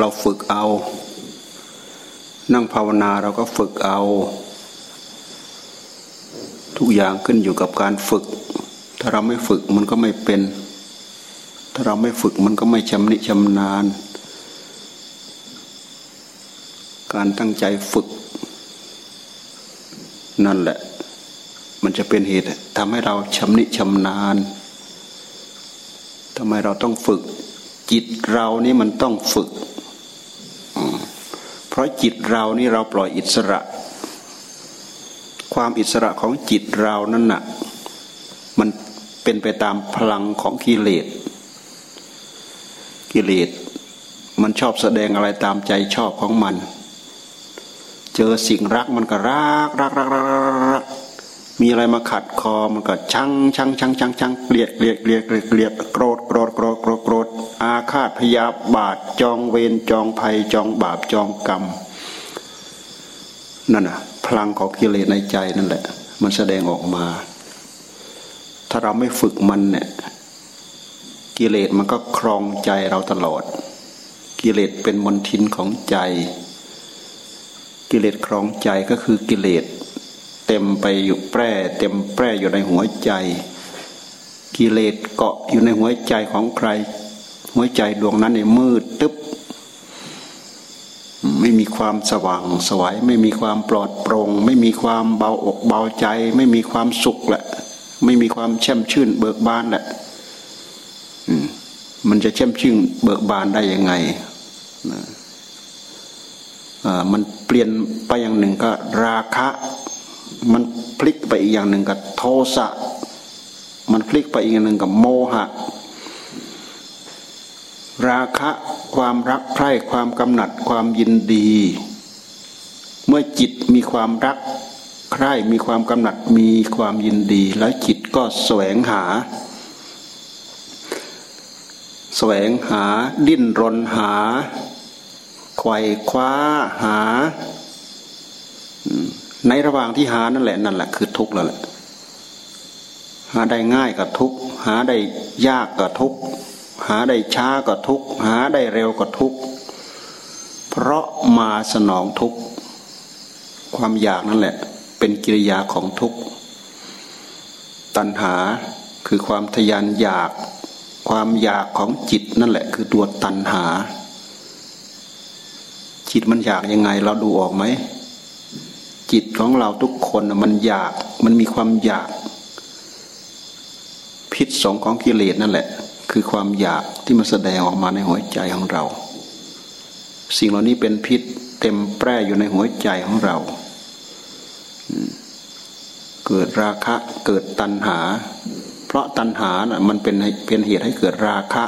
เราฝึกเอา นั่งภาวนาเราก็ฝึกเอา ทุกอย่างขึ้นอยู่กับการฝึก ถ้าเราไม่ฝึกมันก็ไม่เป็น ถ้าเราไม่ฝึกมันก็ไม่ชำนิชำนาญ การตั้งใจฝึก นั่นแหละ มันจะเป็นเหตุทำให้เราชำนิชำนาญทำไมเราต้องฝึกจิตเรานี่มันต้องฝึก ราะจิตเรานี่เราปล่อยอิสระ ความอิสระของจิตเรานั่นน่ะมันเป็นไปตามพลังของกิเลสกิเลสมันชอบแสดงอะไรตามใจชอบของมัน เจอสิ่งรักมันก็รักรักรักรักรักมีอะไรมาขัดคอมันก็ชังชังชังชังชังเกลียดเกลียดเกลียดเกลียดเกลียดโกรธโกรธโกรธโกรธโกรธ อาฆาตพยาบาทจองเวรจองภัยจองบาปจองกรรมนั่นน่ะพลังของกิเลสในใจนั่นแหละ มันแสดงออกมา ถ้าเราไม่ฝึกมันเนี่ยกิเลสมันก็ครองใจเราตลอด กิเลสเป็นมนทินของใจ กิเลสครองใจก็คือกิเลสเต็มไปอยู่แปร่ เต็มแปร่อยู่ในหัวใจ กิเลสเกาะอยู่ในหัวใจของใคร หัวใจดวงนั้นเนี่ยมืดตึ๊บไม่มีความสว่างสวยไม่มีความปลอดโปร่ง ไม่มีความเบาอกเบาใจ ไม่มีความสุขแหละ ไม่มีความแช่มชื่นเบิกบานแหละมันจะแช่มชื่นเบิกบานได้ยังไงมันเปลี่ยนไปอย่างหนึ่งก็ราคะ มันพลิกไปอีกอย่างหนึ่งกับโทสะ มันพลิกไปอีกอย่างหนึ่งกับโมหะ ราคะความรักใคร่ความกำหนัดความยินดี เมื่อจิตมีความรักใคร่มีความกำหนัดมีความยินดี แล้วจิตก็แสวงหา แสวงหาดิ้นรนหาไขว่คว้าหา ในระหว่างที่หานั่นแหละนั่นแหละคือทุกข์แล้วแหละหาได้ง่ายก็ทุกข์หาได้ยากก็ทุกข์ หาได้ช้าก็ทุกข์หาได้เร็วก็ทุกข์เพราะมาสนองทุกข์ความอยากนั่นแหละ เป็นกิริยาของทุกข์ตัณหาคือความทยานอยาก ความอยากของจิตนั่นแหละ คือตัวตัณหา จิตมันอยากยังไงเราดูออกไหมจิตของเราทุกคนมันอยากมันมีความอยาก พิษสงของกิเลสนั่นแหละ คือความอยากที่มันแสดงออกมาในหัวใจของเรา สิ่งเหล่านี้เป็นพิษเต็มแปร่อยู่ในหัวใจของเรา เกิดราคะเกิดตัณหา เพราะตัณหาน่ะมันเป็นเป็นเหตุให้เกิดราคะ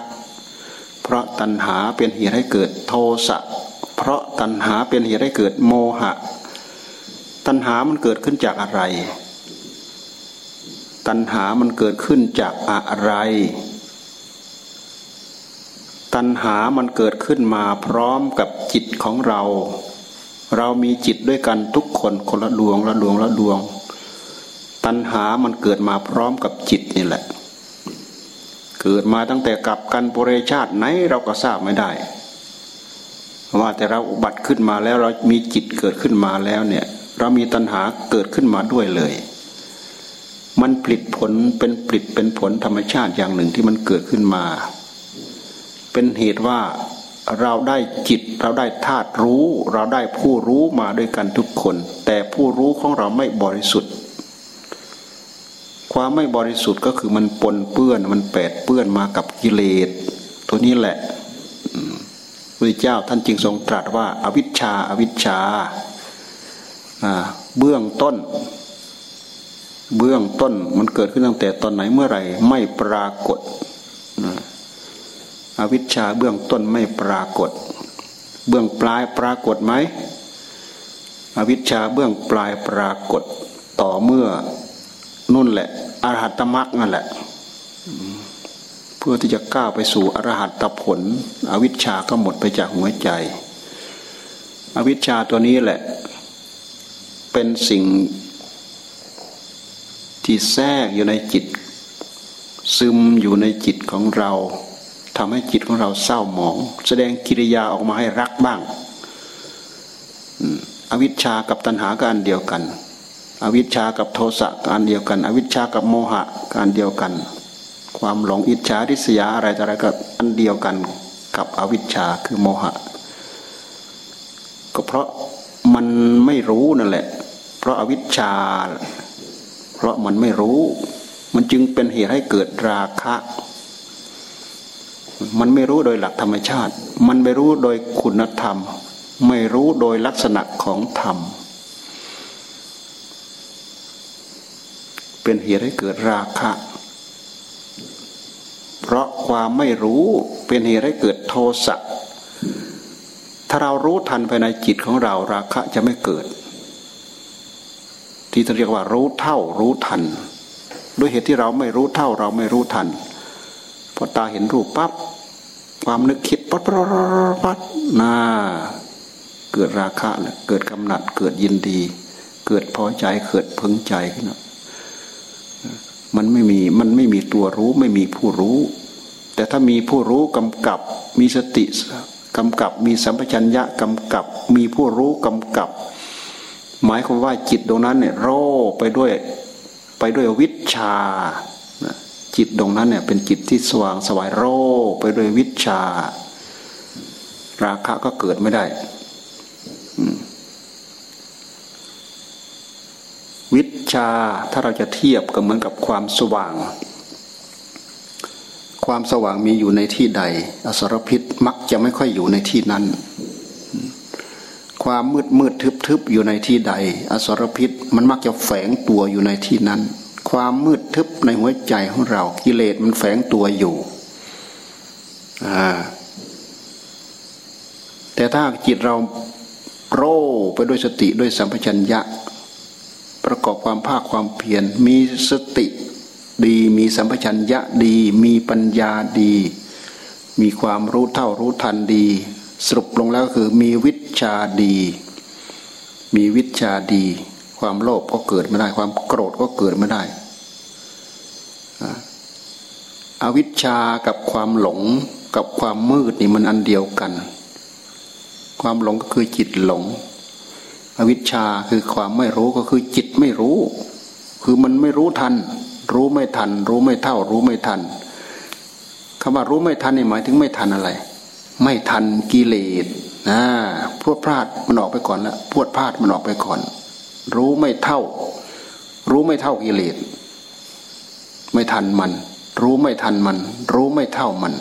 เพราะตัณหาเป็นเหตุให้เกิดโทสะเพราะตัณหาเป็นเหตุให้เกิดโมหะ ตัณหามันเกิดขึ้นจากอะไร ตัณหามันเกิดขึ้นจากอะไร ตัณหามันเกิดขึ้นมาพร้อมกับจิตของเรา เรามีจิตด้วยกันทุกคนคนละดวงละดวงละดวง ตัณหามันเกิดมาพร้อมกับจิตนี่แหละ เกิดมาตั้งแต่กับกันปุเรชาติไหนเราก็ทราบไม่ได้ ว่าแต่เราอุบัติขึ้นมาแล้วเรามีจิตเกิดขึ้นมาแล้วเนี่ย เรามีตัณหาเกิดขึ้นมาด้วยเลย มันผลิตผลเป็นผลิตเป็นผลธรรมชาติอย่างหนึ่งที่มันเกิดขึ้นมา เป็นเหตุว่าเราได้จิตเราได้ธาตุรู้ เราได้ผู้รู้มาด้วยกันทุกคน แต่ผู้รู้ของเราไม่บริสุทธิ์ ความไม่บริสุทธิ์ก็คือมันปนเปื้อนมันแปดเปื้อนมากับกิเลสตัวนี้แหละพระเจ้าท่านจึงทรงตรัสว่าอาวิชชาอาวิชชาเบื้องต้น เบื้องต้นมันเกิดขึ้นตั้งแต่ตอนไหนเมื่อไหร่ ไม่ปรากฏ อวิชชาเบื้องต้นไม่ปรากฏ เบื้องปลายปรากฏไหมอวิชชาเบื้องปลายปรากฏต่อเมื่อนุ่นแหละอรหัตมรักนั่นแหละ เพื่อที่จะก้าวไปสู่อรหัตผล อวิชชาก็หมดไปจากหัวใจ อวิชชาตัวนี้แหละ เป็นสิ่งที่แทรกอยู่ในจิต ซึมอยู่ในจิตของเรา ทำให้จิตของเราเศร้าหมอง แสดงกิริยาออกมาให้รักบ้างอวิชชากับตัณหาการเดียวกัน อวิชชากับโทสะการเดียวกัน อวิชชากับโมหะการเดียวกัน ความหลงอิจฉาริษยาอะไรอะไรก็อันเดียวกันกับอวิชชาคือโมหะ ก็เพราะมันไม่รู้นั่นแหละ เพราะอาวิชชา เพราะมันไม่รู้ มันจึงเป็นเหตุให้เกิดราคะ มันไม่รู้โดยหลักธรรมชาติ มันไม่รู้โดยคุณธรรม ไม่รู้โดยลักษณะของธรรม เป็นเหตุให้เกิดราคะ เพราะความไม่รู้เป็นเหตุให้เกิดโทสะถ้าเรารู้ทันภายในจิตของเราราคะจะไม่เกิด ที่เรียกว่ารู้เท่ารู้ทัน ด้วยเหตุที่เราไม่รู้เท่าเราไม่รู้ทัน พอตาเห็นรูปปั๊บความนึกคิดปั๊บปั๊บปั๊บน่าเกิดราคะแหละเกิดกำหนัดเกิดยินดี เกิดพอใจเกิดพึงใจขึ้นมันไม่มีมันไม่มีตัวรู้ไม่มีผู้รู้ แต่ถ้ามีผู้รู้กำกับมีสติกำกับมีสัมปชัญญะกำกับ มีผู้รู้กำกับ หมายความว่าจิตตรงนั้นเนี่ยโรไปด้วยไปด้วยวิชา จิตตรงนั้นเนี่ยเป็นจิตที่สว่างสวายโรไปด้วยวิชา ราคะก็เกิดไม่ได้วิชาถ้าเราจะเทียบก็เหมือนกับความสว่าง ความสว่างมีอยู่ในที่ใด อสรพิษมักจะไม่ค่อยอยู่ในที่นั้น ความมืดมืดทึบทึบอยู่ในที่ใด อสรพิษมันมักจะแฝงตัวอยู่ในที่นั้น ความมืดทึบในหัวใจของเรา กิเลสมันแฝงตัวอยู่ แต่ถ้าจิตเราโร่ไปด้วยสติด้วยสัมปชัญญะ ประกอบความภาคความเพียรมีสติดีมีสัมปชัญญะดี มีปัญญาดี มีความรู้เท่ารู้ทันดี สรุปลงแล้วก็คือมีวิชาดี มีวิชาดี ความโลภก็เกิดไม่ได้ ความโกรธก็เกิดไม่ได้อ วิชชากับความหลงกับความมืดนี่มันอันเดียวกัน ความหลงก็คือจิตหลง อวิชชาคือความไม่รู้ก็คือจิตไม่รู้ คือมันไม่รู้ทัน รู้ไม่ทัน รู้ไม่เท่า รู้ไม่ทันคำว่ารู้ไม่ทันนี่หมายถึงไม่ทันอะไร ไม่ทันกิเลสนะพวดพลาดมันออกไปก่อนแล้วพวดพลาดมันออกไปก่อน รู้ไม่เท่า รู้ไม่เท่ากิเลสไม่ทันมัน รู้ไม่ทันมัน รู้ไม่เท่ามัน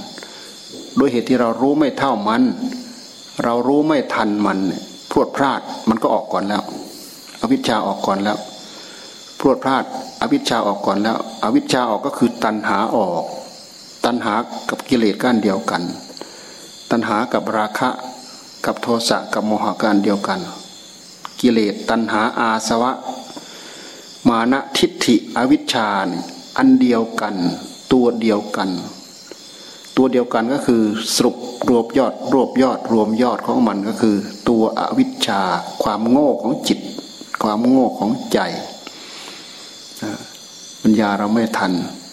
ด้วยเหตุที่เรารู้ไม่เท่ามัน เรารู้ไม่ทันมันพรวดพลาดมันก็ออกก่อนแล้ว อวิชชาออกก่อนแล้วพรวดพลาด อวิชชาออกก่อนแล้ว อวิชชาออกก็คือตัณหาออก ตัณหากับกิเลสก้านเดียวกัน ตัณหากับราคะ กับโทสะกับโมหะการเดียวกัน กิเลสตัณหาอาสวะ มานะทิฏฐิอวิชชาอันเดียวกัน ตัวเดียวกัน ตัวเดียวกันก็คือสรุปรวบยอด รวบยอด รวมยอดของมันก็คือ ตัวอวิชชา ความโง่ของจิต ความโง่ของใจปัญญาเราไม่ทัน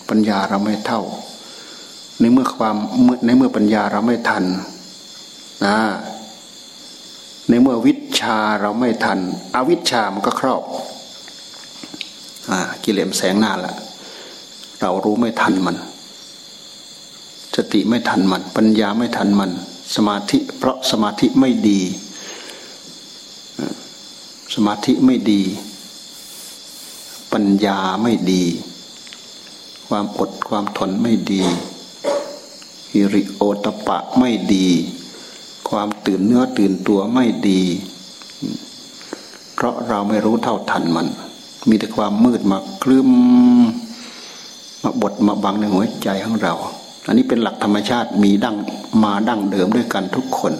ปัญญาเราไม่เท่า ในเมื่อความในเมื่อปัญญาเราไม่ทันนะในเมื่อวิชาเราไม่ทัน อวิชามันก็ครอบกิเลสแสงหน้าละ เรารู้ไม่ทันมัน สติไม่ทันมัน ปัญญาไม่ทันมัน สมาธิ เพราะสมาธิไม่ดี สมาธิไม่ดี ปัญญาไม่ดี ความอดความทนไม่ดีฮิริโอตปะไม่ดี ความตื่นเนื้อตื่นตัวไม่ดี เพราะเราไม่รู้เท่าทันมัน มีแต่ความมืดมาคลืม มาบดมาบังในหัวใจของเรา อันนี้เป็นหลักธรรมชาติมีดั้งมาดั้งเดิมด้วยกันทุกคน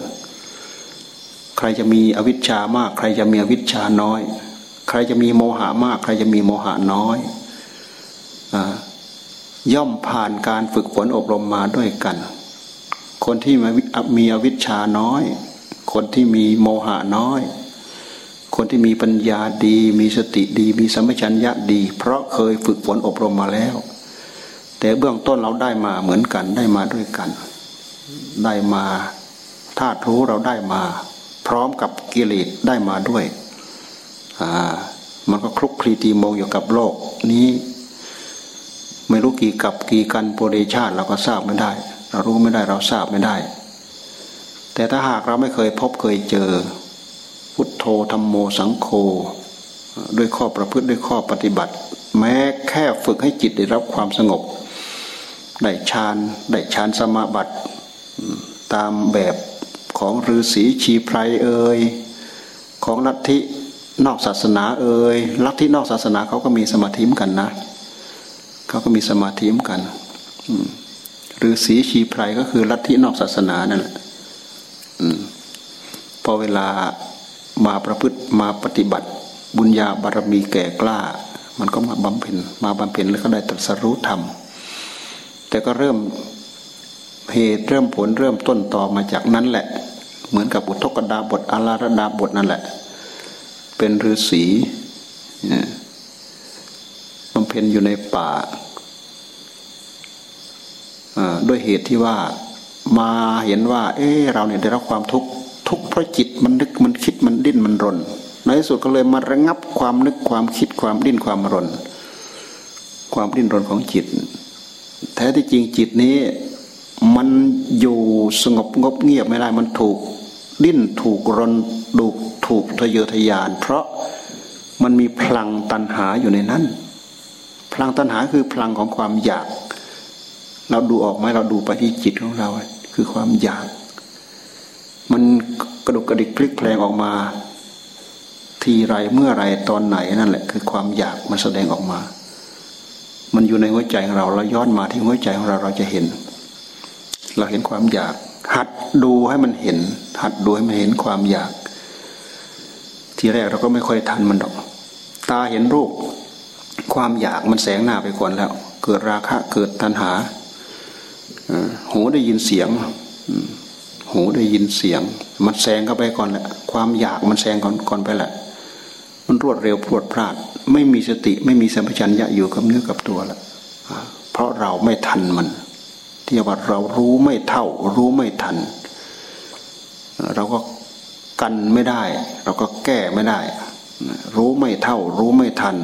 ใครจะมีอวิชชามาก ใครจะมีอวิชชาน้อย ใครจะมีโมหะมาก ใครจะมีโมหะน้อยอย่อมผ่านการฝึกฝนอบรมมาด้วยกัน คนที่มีอวิชชาน้อย คนที่มีโมหะน้อย คนที่มีปัญญาดี มีสติดี มีสัมปชัญญะดี เพราะเคยฝึกฝนอบรมมาแล้ว แต่เบื้องต้นเราได้มาเหมือนกันได้มาด้วยกัน ได้มาธาตุรู้เราได้มา พร้อมกับกิเลสได้มาด้วยอ่ามันก็คลุกคลีตีโมงอยู่กับโลกนี้ ไม่รู้กี่กับกี่กันโปรเดชาติเราก็ทราบไม่ได้ เรารู้ไม่ได้เราทราบไม่ได้ แต่ถ้าหากเราไม่เคยพบเคยเจอ พุทโธธรรมโมสังโฆด้วยข้อประพฤติด้วยข้อปฏิบัติ แม้แค่ฝึกให้จิตได้รับความสงบ ได้ฌานได้ฌานสมาบัติ ตามแบบของฤาษีชีไพรเอ่ยของลัทธินอกศาสนาเอ่ยลัทธินอกศาสนาเขาก็มีสมาธิมกันนะเขาก็มีสมาธิมกันฤาษีชีไพรก็คือลัทธินอกศาสนานั่นแหละพอเวลามาประพฤติมาปฏิบัติ บุญญาบารมีแก่กล้า มันก็มาบำเพ็ญมาบำเพ็ญแล้วก็ได้ตรัสรู้ธรรม แต่ก็เริ่มเหตุเริ่มผลเริ่มต้นต่อมาจากนั้นแหละ เหมือนกับอุทกดาบทอาราดาบทนั่นแหละ เป็นฤาษีบำเพ็ญอยู่ในป่าด้วยเหตุที่ว่ามาเห็นว่า เออเราเนี่ยได้รับความทุกข์ทุกข์เพราะจิตมันนึกมันคิดมันดิ้นมันรน ในที่สุดก็เลยมาระงับความนึกความคิดความดิ้นความรน ความดิ้นรนของจิต แท้ที่จริงจิตนี้ มันอยู่สงบงบเงียบไม่ได้มันถูก ดิ้นถูกรนดูถูกทะเยอทะยาน เพราะมันมีพลังตันหาอยู่ในนั้น พลังตันหาคือพลังของความอยาก เราดูออกไหมเราดูไปที่จิตของเราคือความอยาก มันกระดุกกระดิกคลิกแปลงออกมา ทีไรเมื่อไรตอนไหนนั่นแหละ คือความอยากมันแสดงออกมา มันอยู่ในหัวใจของเราเราย้อนมาที่หัวใจของเราเราจะเห็น เราเห็นความอยาก หัดดูให้มันเห็น หัดดูให้มันเห็นความอยาก ทีแรกเราก็ไม่ค่อยทันมันดอก ตาเห็นรูป ความอยากมันแสงหน้าไปก่อนแล้ว เกิดราคะเกิดตัณหาหูได้ยินเสียงหูได้ยินเสียง มันแสงเข้าไปก่อนแหละความอยากมันแสงก่อนก่อนไปแหละ มันรวดเร็วพรวดพลาด ไม่มีสติไม่มีสัมปชัญญะอยู่กับเนื้อกับตัวละเพราะเราไม่ทันมันที่ว่าเรารู้ไม่เท่า รู้ไม่ทัน เราก็กันไม่ได้ เราก็แก้ไม่ได้ รู้ไม่เท่า รู้ไม่ทัน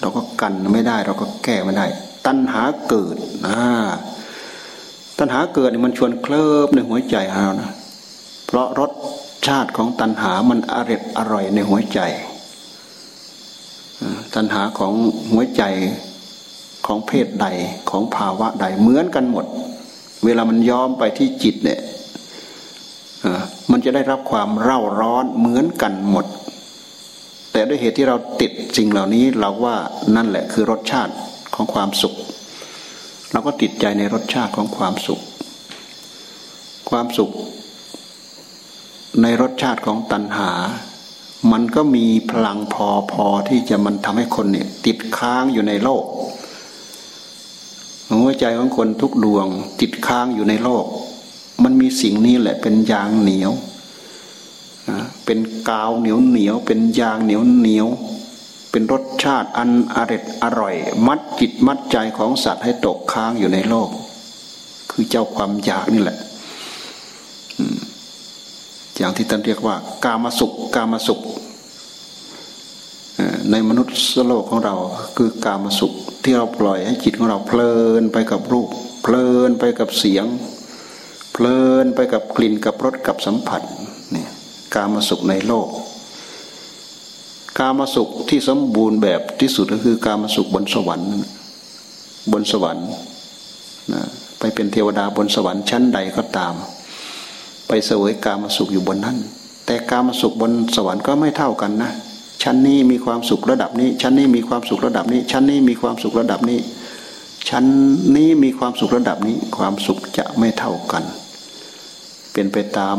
เราก็กันไม่ได้ เราก็แก้ไม่ได้ ตัณหาเกิดนะตัณหาเกิดมันชวนเคลิบในหัวใจเรานะเพราะรสชาติของตัณหามันอร่อยอร่อยในหัวใจ ตัณหาของหัวใจของเพศใดของภาวะใดเหมือนกันหมด เวลามันย้อมไปที่จิตเนี่ยมันจะได้รับความเร่าร้อนเหมือนกันหมด แต่ด้วยเหตุที่เราติดสิ่งเหล่านี้เราว่านั่นแหละคือรสชาติของความสุข เราก็ติดใจในรสชาติของความสุข ความสุข ในรสชาติของตัณหา มันก็มีพลังพอพอที่จะมันทำให้คนเนี่ย ติดค้างอยู่ในโลก หัวใจของคนทุกดวง ติดค้างอยู่ในโลก มันมีสิ่งนี้แหละเป็นยางเหนียวเป็นกาวเหนียวเหนียว เป็นยางเหนียวเหนียว เป็นรสชาติอันอร็ดอร่อย มัดจิตมัดใจของสัตว์ให้ตกค้างอยู่ในโลก คือเจ้าความอยากนี่แหละ อย่างที่ท่านเรียกว่า กามสุข กามสุข ในมนุษย์โลกของเราคือกามสุข ที่เราปล่อยให้จิตของเราเพลินไปกับรูป เพลินไปกับเสียง เพลินไปกับกลิ่นกับรสกับสัมผัสเนี่ยกามสุขในโลก กามสุขที่สมบูรณ์แบบที่สุดก็คือกามสุขบนสวรรค์ บนสวรรค์นะไปเป็นเทวดาบนสวรรค์ชั้นใดก็ตาม ไปเสวยกามาสุขอยู่บนนั้น แต่กามาสุขบนสวรรค์ก็ไม่เท่ากันนะชั้นนี้มีความสุขระดับนี้ ชั้นนี้มีความสุขระดับนี้ ชั้นนี้มีความสุขระดับนี้ ชั้นนี้มีความสุขระดับนี้ ความสุขจะไม่เท่ากัน เป็นไปตาม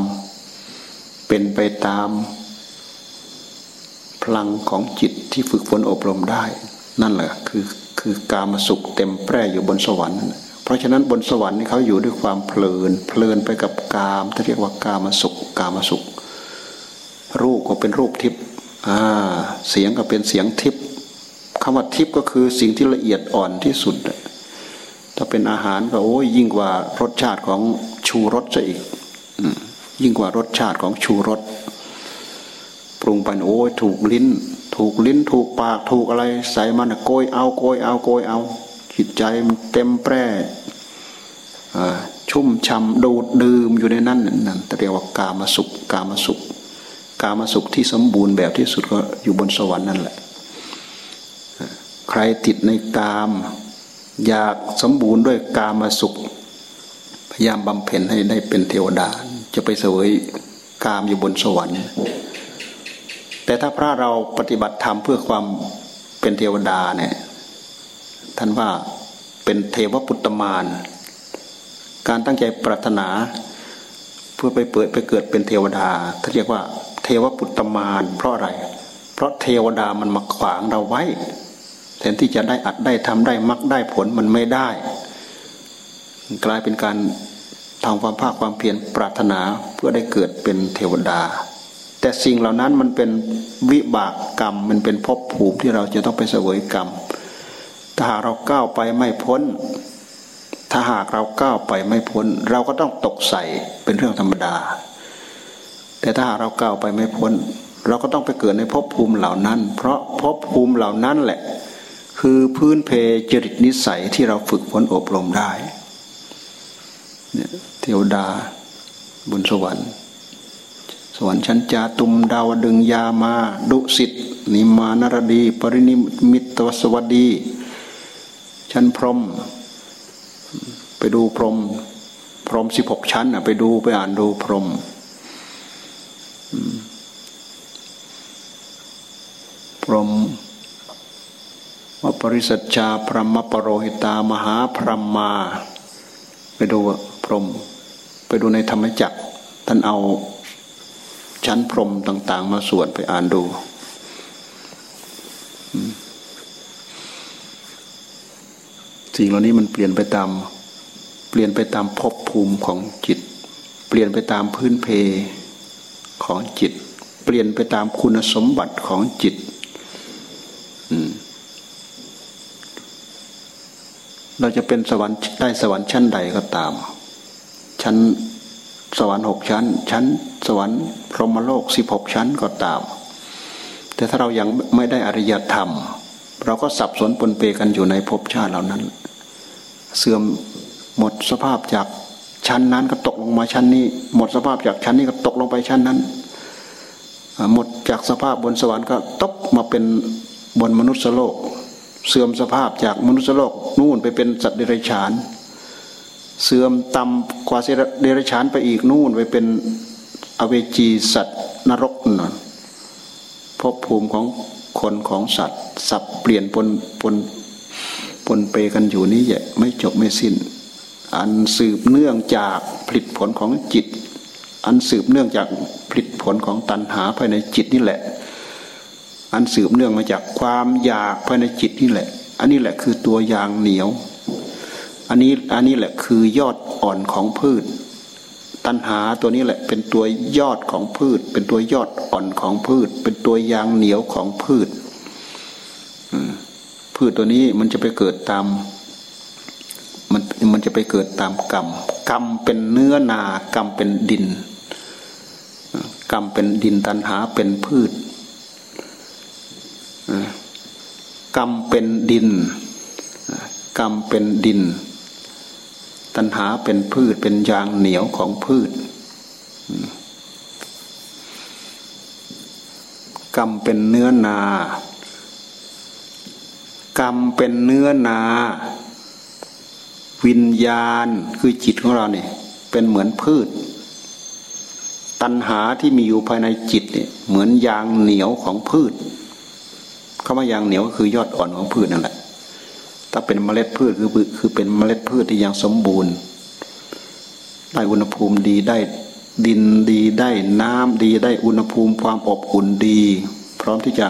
เป็นไปตาม พลังของจิตที่ฝึกฝนอบรมได้ นั่นแหละคือคือกามาสุขเต็มแปร่อยู่บนสวรรค์ ราะฉะนั้นบนสวรรค์นี่เขาอยู่ด้วยความเพลิน เพลินไปกับกามที่เรียกว่ากามสุข กามสุข รูปก็เป็นรูปทิพย์เสียงก็เป็นเสียงทิพย์คำว่าทิพย์ก็คือสิ่งที่ละเอียดอ่อนที่สุด ถ้าเป็นอาหารก็โอ้ยยิ่งกว่ารสชาติของชูรสซะอีกยิ่งกว่ารสชาติของชูรสปรุงไปโอ้ยถูกลิ้น ถูกลิ้น ถูกปากถูกอะไร ใส่มันโกยเอาโกยเอาโกยเอาจิตใจมันเต็มแปร่ ชุ่มช่ำดูดดื่มอยู่ในนั้นนั่นเรียกว่ากามสุข กามสุข กามสุขที่สมบูรณ์แบบที่สุดก็อยู่บนสวรรค์นั่นแหละ ใครติดในกาม อยากสมบูรณ์ด้วยกามสุข พยายามบำเพ็ญให้ได้เป็นเทวดา จะไปเสวยกามอยู่บนสวรรค์ แต่ถ้าพระเราปฏิบัติธรรมเพื่อความเป็นเทวดาเนี่ยท่านว่าเป็นเทวปุตตมาน การตั้งใจปรารถนา เพื่อไปเปิดไปเกิดเป็นเทวดาท่านเรียกว่า เทวปุตตมาน เพราะอะไร เพราะเทวดามันมาขวางเราไว้แทนที่จะได้อัดได้ทำได้มักได้ผลมันไม่ได้ กลายเป็นการทำความภาคความเพียรปรารถนาเพื่อได้เกิดเป็นเทวดา แต่สิ่งเหล่านั้นมันเป็นวิบากกรรมมันเป็นภพภูมิที่เราจะต้องไปเสวยกรรมถ้าเราก้าวไปไม่พ้น ถ้าหากเราก้าวไปไม่พ้น เราก็ต้องตกใส่เป็นเรื่องธรรมดา แต่ถ้าหากเราก้าวไปไม่พ้น เราก็ต้องไปเกิดในภพภูมิเหล่านั้น เพราะภพภูมิเหล่านั้นแหละ คือพื้นเพจริตนิสัยที่เราฝึกฝนอบรมได้เนี่ยเทวดาบนสวรรค์ สวรรค์ชั้นจาตุมดาวดึงยามา ดุสิตนิมานรดี ปรินิมิตวสวัสดี ชั้นพรหม ไปดูพรม พรมสิบหกชั้นอะ ไปดูไปอ่านดูพรมพรมวปริสัจจาพรหมปรโรหิตามหาพรหมมา ไปดูพรม ไปดูในธรรมจักรท่านเอาชั้นพรมต่าง ๆ มาสวดไปอ่านดูสิ่งเหล่านี้มันเปลี่ยนไปตาม เปลี่ยนไปตามภพภูมิของจิต เปลี่ยนไปตามพื้นเพของจิต เปลี่ยนไปตามคุณสมบัติของจิตเราจะเป็นสวรรค์ได้สวรรค์ชั้นใดก็ตาม ชั้นสวรรค์หกชั้น ชั้นสวรรค์พรหมโลกสิบหกชั้นก็ตาม แต่ถ้าเรายังไม่ได้อริยธรรม เราก็สับสนปนเปกันอยู่ในภพชาติเหล่านั้น เสื่อม หมดสภาพจากชั้นนั้นก็ตกลงมาชั้นนี้ หมดสภาพจากชั้นนี้ก็ตกลงไปชั้นนั้น หมดจากสภาพบนสวรรค์ก็ตกมาเป็นบนมนุษย์โลก เสื่อมสภาพจากมนุษย์โลกนู่นไปเป็นสัตว์เดรัจฉาน เสื่อมต่ำกว่าเดรัจฉานไปอีกนู่นไปเป็นอเวจีสัตว์นรกน่ะภพภูมิของคนของสัตว์ สับเปลี่ยนปนปนปนเปกันอยู่นี้แหละไม่จบไม่สิ้น อันสืบเนื่องจากผลิตผลของจิต อันสืบเนื่องจากผลิตผลของตัณหาภายในจิตนี่แหละ อันสืบเนื่องมาจากความอยากภายในจิตนี่แหละ อันนี้แหละคือตัวยางเหนียว อันนี้อันนี้แหละคือยอดอ่อนของพืช ตัณหาตัวนี้แหละเป็นตัวยอดของพืช เป็นตัวยอดอ่อนของพืช เป็นตัวยางเหนียวของพืชพืชตัวนี้มันจะไปเกิดตาม มันมันจะไปเกิดตามกรรม กรรมเป็นเนื้อนากรรมเป็นดิน กรรมเป็นดินตันหาเป็นพืชกรรมเป็นดิน กรรมเป็นดิน ตันหาเป็นพืชเป็นยางเหนียวของพืช กรรมเป็นเนื้อนากรรมเป็นเนื้อนา วิญญาณคือจิตของเราเนี่ยเป็นเหมือนพืช ตัณหาที่มีอยู่ภายในจิตเนี่ยเหมือนยางเหนียวของพืชคำว่ายางเหนียวก็คือยอดอ่อนของพืชนั่นแหละถ้าเป็นเมล็ดพืชคือคือเป็นเมล็ดพืชที่ยังสมบูรณ์ ได้อุณหภูมิดีได้ดินดีได้น้ำดีได้อุณหภูมิความอบอุ่นดี พร้อมที่จะ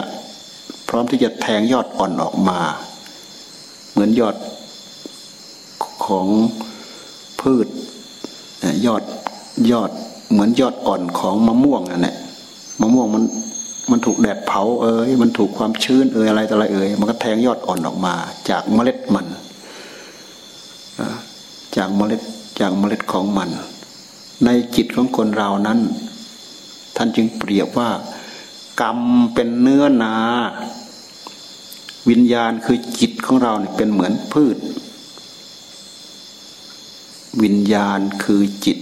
พร้อมที่จะแทงยอดอ่อนออกมา เหมือนยอด ของพืชยอดยอดเหมือนยอดอ่อนของมะม่วงนั่นแหละมะม่วงมันมันถูกแดดเผาเอ้ยมันถูกความชื้นเอ้ยอะไรต่ออะไรเอ้ยมันก็แทงยอดอ่อนออกมา จากเมล็ดมันจากเมล็ดจากเมล็ดของมัน ในจิตของคนเรานั้น ท่านจึงเปรียบว่ากรรมเป็นเนื้อนา วิญญาณคือจิตของเราเนี่ยเป็นเหมือนพืช วิญญาณคือจิต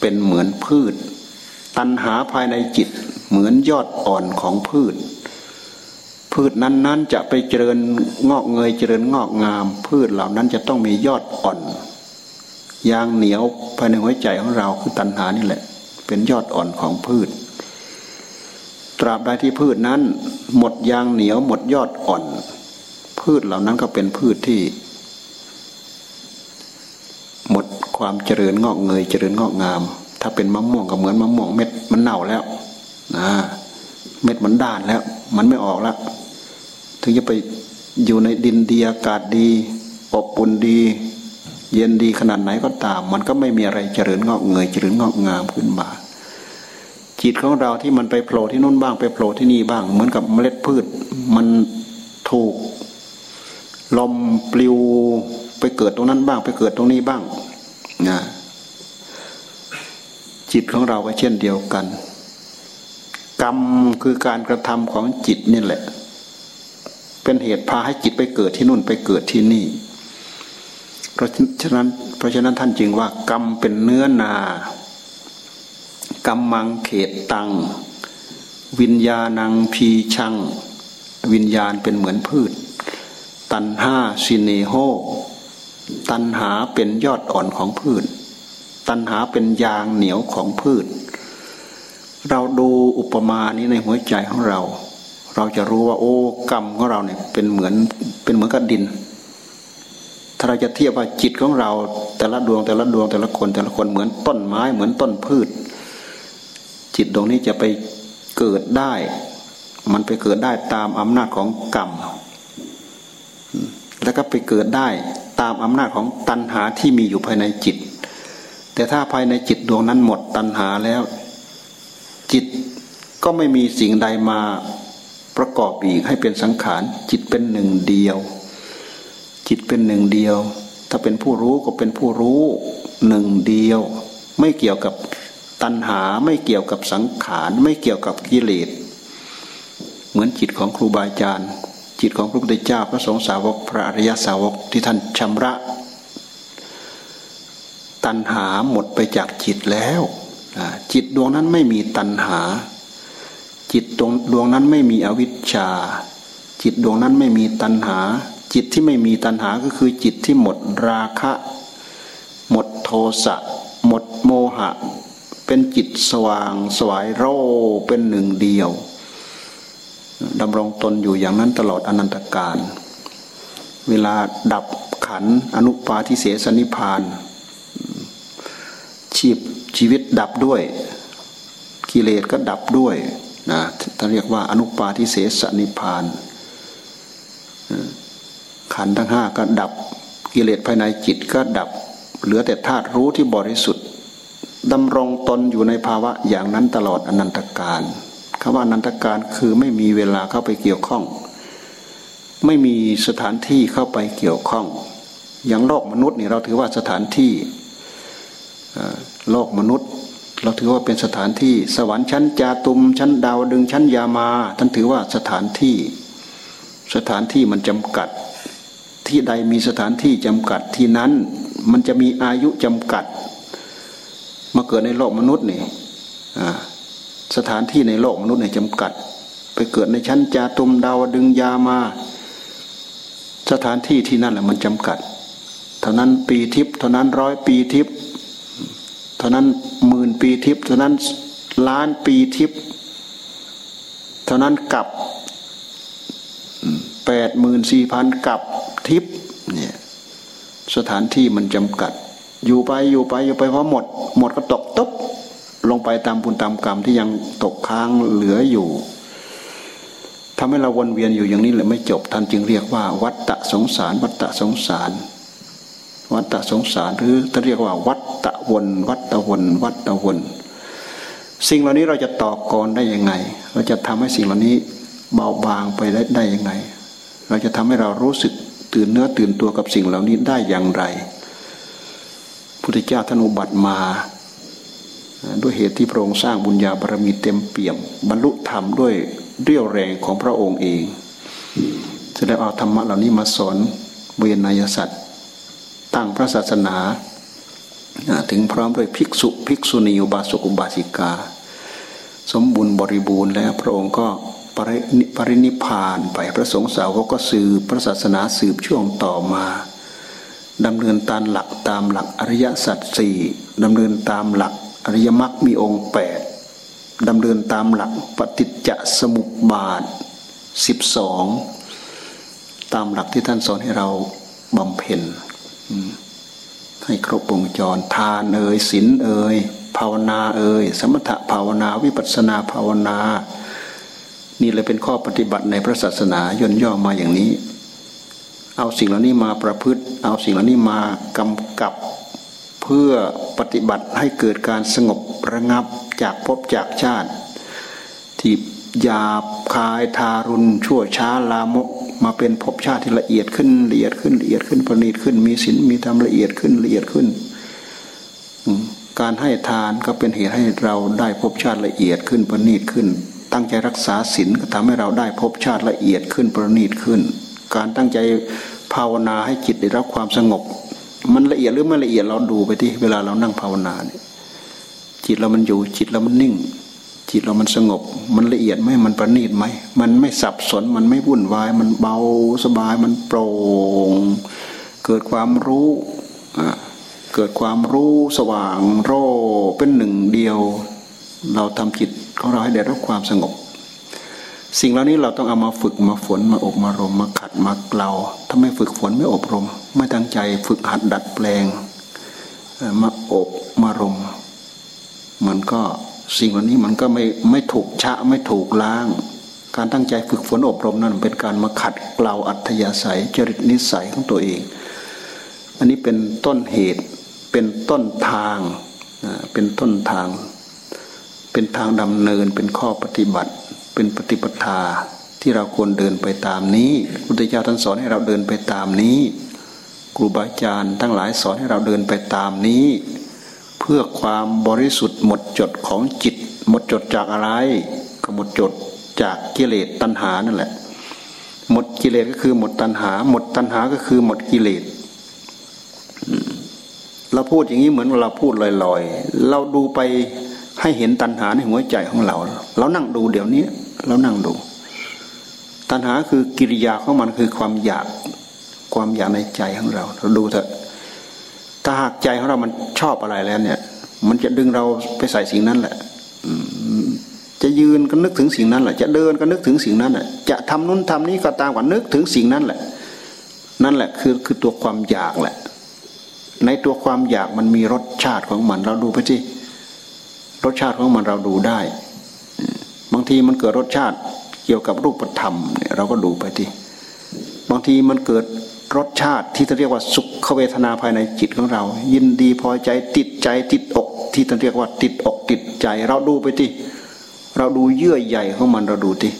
เป็นเหมือนพืช ตัณหาภายในจิตเหมือนยอดอ่อนของพืช พืชนั้นๆจะไปเจริญงอกเงยเจริญงอกงาม พืชเหล่านั้นจะต้องมียอดอ่อนยางเหนียวภายในหัวใจของเราคือตัณหานี่แหละ เป็นยอดอ่อนของพืช ตราบใดที่พืชนั้น หมดยางเหนียวหมดยอดอ่อน พืชเหล่านั้นก็เป็นพืชที่ หมด ความเจริญงอกเงยเจริญงอกงาม ถ้าเป็นมะม่วงก็เหมือนมะม่วงเม็ดมันเน่าแล้วนะเม็ดมันด้านแล้ว มันไม่ออกแล้วถึงจะไปอยู่ในดินดีอากาศดีอบอุ่นดี เย็นดีขนาดไหนก็ตาม มันก็ไม่มีอะไรเจริญงอกเงยเจริญงอกงามขึ้นมา จิตของเราที่มันไปโผล่ที่นู่นบ้างไปโผล่ที่นี่บ้าง เหมือนกับเมล็ดพืช มันถูกลมปลิวไปเกิดตรงนั้นบ้าง ไปเกิดตรงนี้บ้าง นะจิตของเราก็เช่นเดียวกัน กรรมคือการกระทำของจิตนี่แหละ เป็นเหตุพาให้จิตไปเกิดที่นู่นไปเกิดที่นี่ เพราะฉะนั้น เพราะฉะนั้นท่านจึงว่า กรรมเป็นเนื้อนา กรรมังเขตตัง วิญญาณังพีชัง วิญญาณเป็นเหมือนพืช ตันห้าสิเนโฮ ตันหาเป็นยอดอ่อนของพืช ตันหาเป็นยางเหนียวของพืช เราดูอุปมานี้ในหัวใจของเรา เราจะรู้ว่า โอ้กรรมของเราเนี่ยเป็นเหมือนเป็นเหมือนกับดิน ถ้าเราจะเทียบว่าจิตของเรา แต่ละดวงแต่ละดวงแต่ละคนแต่ละคนเหมือนต้นไม้เหมือนต้นพืช จิตดวงนี้จะไปเกิดได้ มันไปเกิดได้ตามอำนาจของกรรมแล้วก็ไปเกิดได้ ตามอำนาจของตัณหาที่มีอยู่ภายในจิต แต่ถ้าภายในจิตดวงนั้นหมดตัณหาแล้ว จิตก็ไม่มีสิ่งใดมาประกอบอีกให้เป็นสังขารจิตเป็นหนึ่งเดียว จิตเป็นหนึ่งเดียว ถ้าเป็นผู้รู้ก็เป็นผู้รู้หนึ่งเดียว ไม่เกี่ยวกับตัณหาไม่เกี่ยวกับสังขารไม่เกี่ยวกับกิเลสเหมือนจิตของครูบาอาจารย์ จิตของพระพุทธเจ้าพระสงฆ์สาวกพระอริยสาวกที่ท่านชำระ ตัณหาหมดไปจากจิตแล้วจิตดวงนั้นไม่มีตัณหา จิตดวงดวงนั้นไม่มีอวิชชา จิตดวงนั้นไม่มีตัณหา จิตที่ไม่มีตัณหาก็คือจิตที่หมดราคะ หมดโทสะหมดโมหะ เป็นจิตสว่างสวายโรเป็นหนึ่งเดียว ดำรงตนอยู่อย่างนั้นตลอดอนันตการ เวลาดับขันอนุปาทิเสสนิพาน ชีพชีวิตดับด้วย กิเลสก็ดับด้วยนะท่านเรียกว่าอนุปาทิเสสนิพาน ขันทั้งห้าก็ดับ กิเลสภายในจิตก็ดับ เหลือแต่ธาตุรู้ที่บริสุทธิ์ดำรงตนอยู่ในภาวะอย่างนั้นตลอดอนันตการ คำว่านันตการคือไม่มีเวลาเข้าไปเกี่ยวข้อง ไม่มีสถานที่เข้าไปเกี่ยวข้อง อย่างโลกมนุษย์นี่เราถือว่าสถานที่โลกมนุษย์ เราถือว่าเป็นสถานที่ สวรรค์ชั้นจาตุมชั้นดาวดึงชั้นยามา ท่านถือว่าสถานที่ สถานที่มันจำกัด ที่ใดมีสถานที่จำกัดที่นั้นมันจะมีอายุจำกัด มาเกิดในโลกมนุษย์นี่ สถานที่ในโลกมนุษย์เนี่ยจำกัด ไปเกิดในชั้นจาตุมดาวดึงยามา สถานที่ที่นั่นแหละมันจำกัด เท่านั้นปีทิพย์เท่านั้นร้อยปีทิพย์เท่านั้นหมื่นปีทิพย์เท่านั้นล้านปีทิพย์เท่านั้นกับแปดหมื่นสี่พันกับทิพย์เนี่ยสถานที่มันจำกัด อยู่ไปอยู่ไปอยู่ไปเพราะหมด หมดก็ตกตุ๊บ ลงไปตามบุญตามกรรมที่ยังตกค้างเหลืออยู่ทำให้เราวนเวียนอยู่อย่างนี้เลยไม่จบท่านจึงเรียกว่า วัฏฏะสงสาร วัฏฏะสงสาร วัฏสงสารหรือจะเรียกว่า วัฏวน วัฏวน วัฏวน สิ่งเหล่านี้เราจะต่อกรได้ยังไง เราจะทำให้สิ่งเหล่านี้เบาบางไปได้ได้ยังไง เราจะทำให้เรารู้สึกตื่นเนื้อตื่นตัวกับสิ่งเหล่านี้ได้อย่างไรพพุทธเจ้าท่านอุบัติมา ด้วยเหตุที่พระองค์สร้างบุญญาบารมีเต็มเปี่ยม บรรลุธรรมด้วยเรี่ยวแรงของพระองค์เองจะได้เอาธรรมะเหล่านี้มาสอนเวียนนายสัตว์ตั้งพระศาสนาถึงพร้อมด้วยภิกษุภิกษุณีอุบาสกอุบาสิกา สมบูรณ์บริบูรณ์แล้วพระองค์ก็ปริปรินิพานไปพระสงฆ์สาวกก็สืบพระศาสนาสืบช่วงต่อมาดำเนินตามหลักตามหลักอริยสัจสี่ดำเนินตามหลัก อริยมรรคมีองค์แปดดำเนินตามหลักปฏิจจสมุปบาทสิบสองตามหลักที่ท่านสอนให้เราบำเพ็ญให้ครบวงจรทานเอ่ยศีลเอ่ยภาวนาเอ่ยสมถะภาวนาวิปัสนาภาวนา นี่เลยเป็นข้อปฏิบัติในพระศาสนาย่นย่อมาอย่างนี้ เอาสิ่งเหล่านี้มาประพฤติ เอาสิ่งเหล่านี้มากำกับ พื่อปฏิบัติให้เกิดการสงบระงับจากภพจากชาติ ที่หยาบคายทารุณชั่วช้าลามกมาเป็นภพชาติที่ละเอียดขึ้นละเอียดขึ้นละเอียดขึ้นประณีตขึ้น มีศีลมีธรรมละเอียดขึ้นละเอียดขึ้น การให้ทานก็เป็นเหตุให้เราได้ภพชาติละเอียดขึ้นประณีตขึ้น ตั้งใจรักษาศีลก็ทำให้เราได้ภพชาติละเอียดขึ้นประณีตขึ้น การตั้งใจภาวนาให้จิตได้รับความสงบ มันละเอียดหรือไม่ละเอียดเราดูไปที่เวลาเรานั่งภาวนาเนี่ยจิตเรามันอยู่จิตเรามันนิ่ง จิตเรามันสงบ มันละเอียดไหมมันประณีตไหมมันไม่สับสนมันไม่วุ่นวาย มันเบาสบายมันโปร่งเกิดความรู้เกิดความรู้สว่างโรเป็นหนึ่งเดียว เราทำจิตของเราให้ได้รับความสงบ สิ่งเหล่านี้เราต้องเอามาฝึกมาฝนมาอบมารมมาขัดมาเกลาถ้าไม่ฝึกฝนไม่อบรม ไม่ตั้งใจฝึกหัดดัดแปลง มาอบมารมมันก็สิ่งเหล่านี้มันก็ไม่ไม่ถูกชะไม่ถูกล้าง การตั้งใจฝึกฝนอบรมนั้นเป็นการมาขัดเกลาอัธยาศัยจริตนิสัยของตัวเอง อันนี้เป็นต้นเหตุเป็นต้นทางเป็นต้นทาง เป็นทางดำเนินเป็นข้อปฏิบัติ เป็นปฏิปทาที่เราควรเดินไปตามนี้พุทธเจ้าท่านสอนให้เราเดินไปตามนี้ครูบาอาจารย์ทั้งหลายสอนให้เราเดินไปตามนี้ เพื่อความบริสุทธิ์หมดจดของจิต หมดจดจากอะไร ก็หมดจดจากกิเลสตัณหานั่นแหละ หมดกิเลสก็คือหมดตัณหา หมดตัณหาก็คือหมดกิเลสเราพูดอย่างนี้เหมือนเราพูดลอยๆ เราดูไปให้เห็นตัณหาในหัวใจของเรา เรานั่งดูเดี๋ยวนี้ เรานั่งดู ตัณหาคือกิริยาของมันคือความอยากความอยากในใจของเรา เราดูเถอะถ้าหากใจของเรามันชอบอะไรแล้ว เนี่ย มันจะดึงเราไปใส่สิ่งนั้นแหละจะยืนก็นึกถึงสิ่งนั้นแหละ จะเดินก็นึกถึงสิ่งนั้นแหละ จะทำนู้นทำนี้ก็ตามกว่านึกถึงสิ่งนั้นแหละ นั่นแหละคือคือตัวความอยากแหละ ในตัวความอยากมันมีรสชาติของมัน เราดูไปที่รสชาติของมันเราดูได้างทีมันเกิดรสชาติเกี่ยวกับรูปธรรมเนี่ยเราก็ดูไปที่บางทีมันเกิดรสชาติที่เรียกว่าสุขเวทนาภายในจิตของเรา ยินดีพอใจติดใจติดอก ที่เรียกว่าติดอกติดใจ เราดูไปที่เราดูเยื่อใหญ่ของมันเราดูที่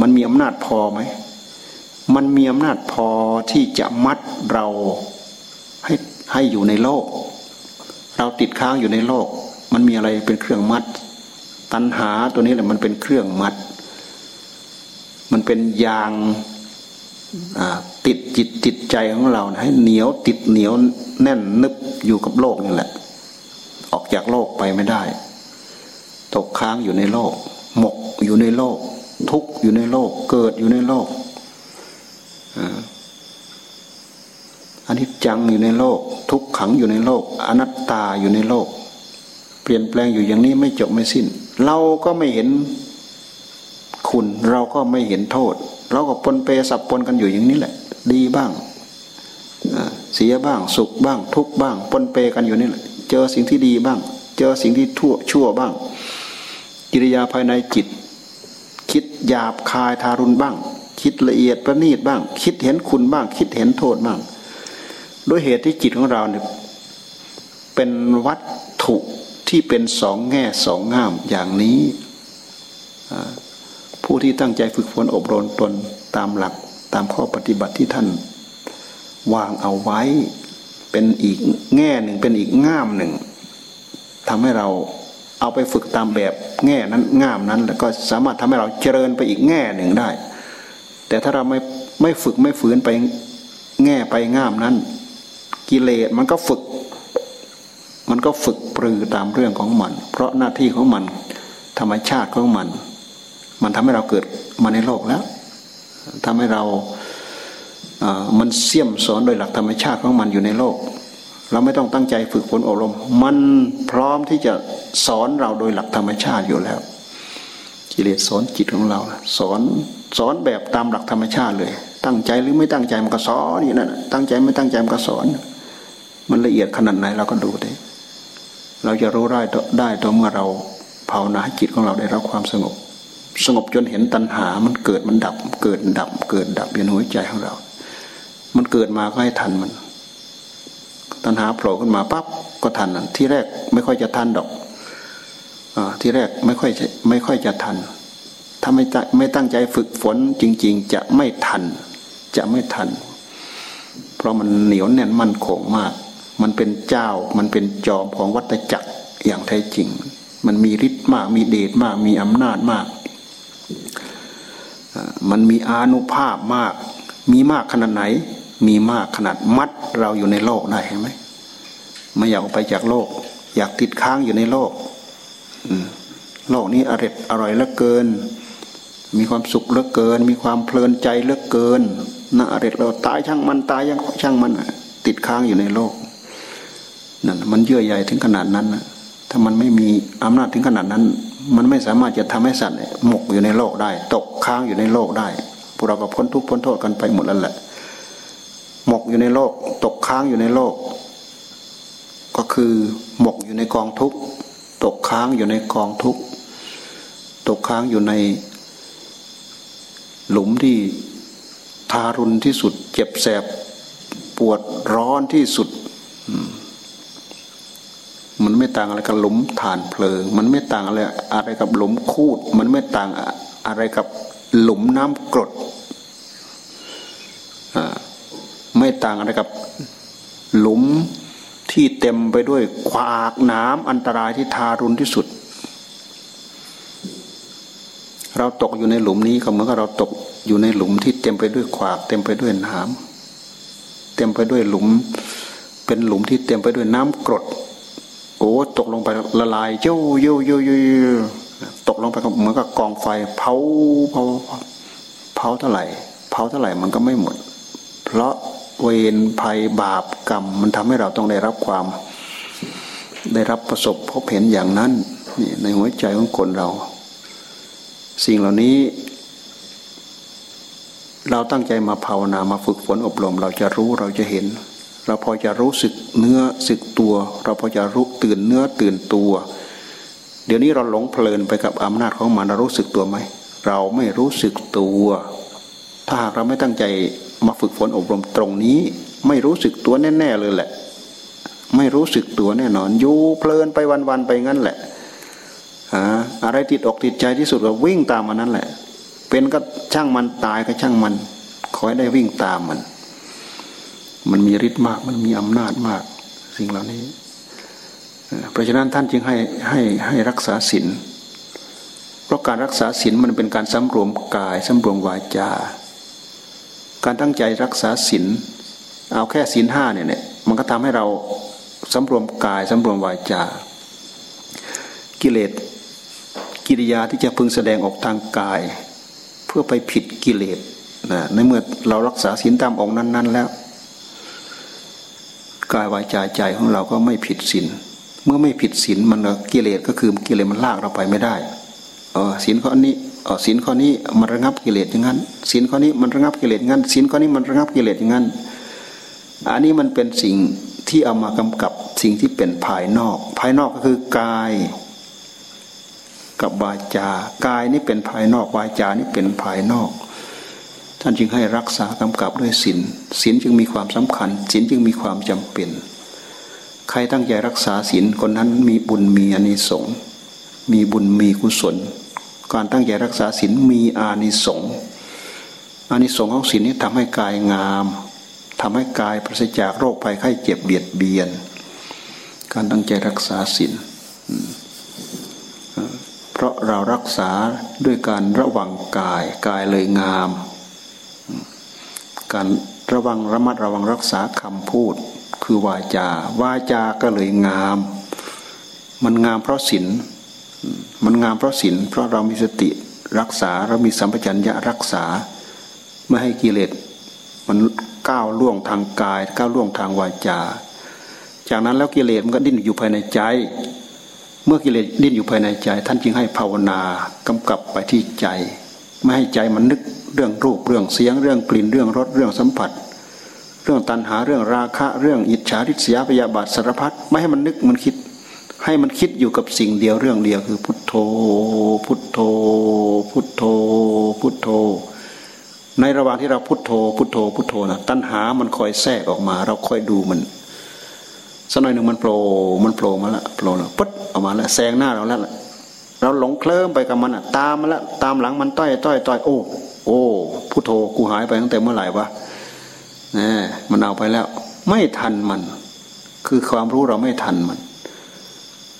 มันมีอำนาจพอไหมมันมีอำนาจพอที่จะมัดเราให้ให้อยู่ในโลก เราติดค้างอยู่ในโลก มันมีอะไรเป็นเครื่องมัด ตัณหาตัวนี้แหละมันเป็นเครื่องมัด มันเป็นยางติดจิตติดใจของเราให้เหนียวติดเหนียวแน่นนึบอยู่กับโลกนี่แหละ ออกจากโลกไปไม่ได้ ตกค้างอยู่ในโลก หมกอยู่ในโลก ทุกอยู่ในโลก เกิดอยู่ในโลกอันนี้จังอยู่ในโลก ทุกขังอยู่ในโลก อนัตตาอยู่ในโลก เปลี่ยนแปลงอยู่อย่างนี้ไม่จบไม่สิ้น เราก็ไม่เห็นคุณเราก็ไม่เห็นโทษ เราก็ปนเปสับปนกันอยู่อย่างนี้แหละ ดีบ้างเสียบ้าง สุขบ้าง ทุกบ้าง ปนเปกันอยู่นี่แหละ เจอสิ่งที่ดีบ้าง เจอสิ่งที่ทั่วชั่วบ้าง กิริยาภายในจิต คิดหยาบคายทารุณบ้าง คิดละเอียดประณีตบ้าง คิดเห็นคุณบ้าง คิดเห็นโทษบ้างด้วยเหตุที่จิตของเราเนี่ยเป็นวัตถุ ที่เป็นสองแง่สองง่ามอย่างนี้ ผู้ที่ตั้งใจฝึกฝนอบรมตนตามหลักตามข้อปฏิบัติที่ท่าน วางเอาไว้เป็นอีกแง่หนึ่งเป็นอีกง่ามหนึ่งทำให้เราเอาไปฝึกตามแบบแง่นั้นง่ามนั้น แล้วก็สามารถทำให้เราเจริญไปอีกแง่หนึ่งได้ แต่ถ้าเราไม่ไม่ฝึกไม่ฝืนไปแง่ไปง่ามนั้น กิเลสมันก็ฝึก มันก็ฝึกปรือตามเรื่องของมัน เพราะหน้าที่ของมัน ธรรมชาติของมัน มันทำให้เราเกิดมาในโลกแล้วทำให้เรามันเสี่ยมสอนโดยหลักธรรมชาติของมันอยู่ในโลก เราไม่ต้องตั้งใจฝึกฝนอบรม มันพร้อมที่จะสอนเราโดยหลักธรรมชาติอยู่แล้ว กิเลสสอนจิตของเราสอนสอนแบบตามหลักธรรมชาติเลย ตั้งใจหรือไม่ตั้งใจมันก็สอนอยู่นั่นตั้งใจไม่ตั้งใจมันก็สอน มันละเอียดขนาดไหนเราก็ดูได้ เราจะรู้ได้ได้ต่อเมื่อเราภาวนาจิตของเราได้รับความสงบ สงบจนเห็นตัณหา มันเกิดมันดับ เกิดดับ เกิดดับอยู่ในหัวใจของเรา มันเกิดมาก็ให้ทันมัน ตัณหาโผล่ขึ้นมาปั๊บก็ทันนั่นที่แรกไม่ค่อยจะทันดอกอที่แรกไม่ค่อยไม่ค่อยจะทัน ถ้าไม่ไม่ตั้งใจฝึกฝนจริง ๆ จะไม่ทัน จะไม่ทัน เพราะมันเหนียวแน่นมั่นคงมาก มันเป็นเจ้า มันเป็นจอมของวัตจักรอย่างแท้จริง มันมีฤทธิ์มาก มีเดชมาก มีอำนาจมาก มันมีอานุภาพมาก มีมากขนาดไหน มีมากขนาดมัดเราอยู่ในโลกได้เห็นไหมไม่อยากออกไปจากโลก อยากติดค้างอยู่ในโลกโลกนี้อร่อยอร่อยเหลือเกิน มีความสุขเหลือเกิน มีความเพลินใจเหลือเกินน่าอร่อยเราตายช่างมันตายยังช่างมันติดค้างอยู่ในโลก นั่นมันเยื่อใหญ่ถึงขนาดนั้นนะถ้ามันไม่มีอำนาจถึงขนาดนั้น มันไม่สามารถจะทำให้สัตว์หมกอยู่ในโลกได้ ตกค้างอยู่ในโลกได้พวกเราก็พ้นทุกข์พ้นโทษกันไปหมดแล้วแหละ หมกอยู่ในโลก ตกค้างอยู่ในโลก ก็คือหมกอยู่ในกองทุกข์ตกค้างอยู่ในกองทุกข์ตกค้างอยู่ในหลุมที่ทารุณที่สุด เจ็บแสบปวดร้อนที่สุด มันไม่ต่างอะไรกับหลุมฐานเพลิง มันไม่ต่างอะไรอะไรกับหลุมคูด มันไม่ต่างอะไรกับหลุมน้ำกรดไม่ต่างอะไรกับหลุมที่เต็มไปด้วยควากน้ำอันตรายที่ทารุณที่สุด เราตกอยู่ในหลุมนี้ก็เหมือนกับเราตกอยู่ในหลุมที่เต็มไปด้วยควาก เต็มไปด้วยน้ำเต็มไปด้วยหลุม เป็นหลุมที่เต็มไปด้วยน้ำกรด โอ้ตกลงไปละลายเย้าเย้าเย้าเย้าตกลงไปเหมือนกับกองไฟเผาเผาเผาเท่าไหร่เผาเท่าไหร่มันก็ไม่หมด เพราะเวรภัยบาปกรรม มันทำให้เราต้องได้รับความ ได้รับประสบพบเห็นอย่างนั้นนี่ในหัวใจของคนเรา สิ่งเหล่านี้ เราตั้งใจมาภาวนามาฝึกฝนอบรม เราจะรู้เราจะเห็น เราพอจะรู้สึกเนื้อสึกตัว เราพอจะรู้ตื่นเนื้อตื่นตัว เดี๋ยวนี้เราหลงเพลินไปกับอำนาจของมันเรารู้สึกตัวไหมเราไม่รู้สึกตัว ถ้าหากเราไม่ตั้งใจมาฝึกฝนอบรมตรงนี้ ไม่รู้สึกตัวแน่ ๆ เลยแหละ ไม่รู้สึกตัวแน่นอนอยู่เพลินไปวันๆไปงั้นแหละอะไรติดอกติดใจที่สุดก็วิ่งตามมันนั่นแหละ เป็นก็ช่างมันตายก็ช่างมันคอยได้วิ่งตามมัน มันมีฤทธิ์มาก มันมีอำนาจมาก สิ่งเหล่านี้ เพราะฉะนั้นท่านจึงให้ให้ให้รักษาศีลเพราะการรักษาศีลมันเป็นการสำรวมกายสำรวมวาจา การตั้งใจรักษาศีลเอาแค่ศีลห้าเนี่ยเนี่ยมันก็ทำให้เราสำรวมกายสำรวมวาจา กิเลสกิริยาที่จะพึงแสดงออกทางกาย เพื่อไปผิดกิเลสนะในเมื่อเรารักษาศีลตามองค์นั้น ๆ แล้ว กายวาจาใจของเราก็ไม่ผิดศีลเมื่อไม่ผิดศีลมันกิเลสก็คือกิเลสมันลากเราไปไม่ได้เออศีลข้อนี้อ๋อศีลข้อนี้มันระงับกิเลสอย่างนั้นศีลข้อนี้มันระงับกิเลสอย่างนั้นศีลข้อนี้มันระงับกิเลสอย่างนั้น อันนี้มันเป็นสิ่งที่เอามากำกับสิ่งที่เป็นภายนอก ภายนอกก็คือกาย กับวาจา กายนี่เป็นภายนอกวาจานี่เป็นภายนอก ท่านจึงให้รักษากำกับด้วยศีลศีลจึงมีความสำคัญศีลจึงมีความจำเป็น ใครตั้งใจรักษาศีลคนนั้นมีบุญมีอานิสงส์มีบุญมีกุศล การตั้งใจรักษาศีลมีอานิสงส์อานิสงส์ของศีลนี้ทำให้กายงามทำให้กายปราศจากโรคภัยไข้เจ็บเบียดเบียน การตั้งใจรักษาศีลเพราะเรารักษาด้วยการระวังกายกายเลยงาม การระวังระมัดระวังรักษาคำพูด คือวาจา วาจาก็เลยงาม มันงามเพราะศีลมันงามเพราะศีลเพราะเรามีสติรักษาเรามีสัมปชัญญะรักษา ไม่ให้กิเลสมันก้าวล่วงทางกายก้าวล่วงทางวาจา จากนั้นแล้วกิเลสมันก็ดิ้นอยู่ภายในใจ เมื่อกิเลสดิ้นอยู่ภายในใจ ท่านจึงให้ภาวนากำกับไปที่ใจ ไม่ให้ใจมันนึก เรื่องรูปเรื่องเสียง เรื่องกลิ่นเรื่องรสเรื่องสัมผัส เรื่องตัณหาเรื่องราคะ เรื่องอิจฉาริษยาพยาบาทสารพัดไม่ให้มันนึกมันคิด ให้มันคิดอยู่กับสิ่งเดียวเรื่องเดียวคือ พุทโธ พุทโธ พุทโธ พุทโธ ในระหว่างที่เราพุทโธ พุทโธ พุทโธนะตัณหามันคอยแทรกออกมา เราคอยดูมันสักหน่อยหนึ่งมันโผล่มันโผล่มาละโผล่ละปุ๊บออกมาล้วแซงหน้าเราแล้วเราหลงเคลิ้มไปกับมันอะ ตามมาล้วตามหลังมันต้อยต้อยต้อยโอ้ โอ้พุโทโธกูหายไปตั้งแต่เมื่อไหร่วะนี่มันเอาไปแล้ว ไม่ทันมัน คือความรู้เราไม่ทันมัน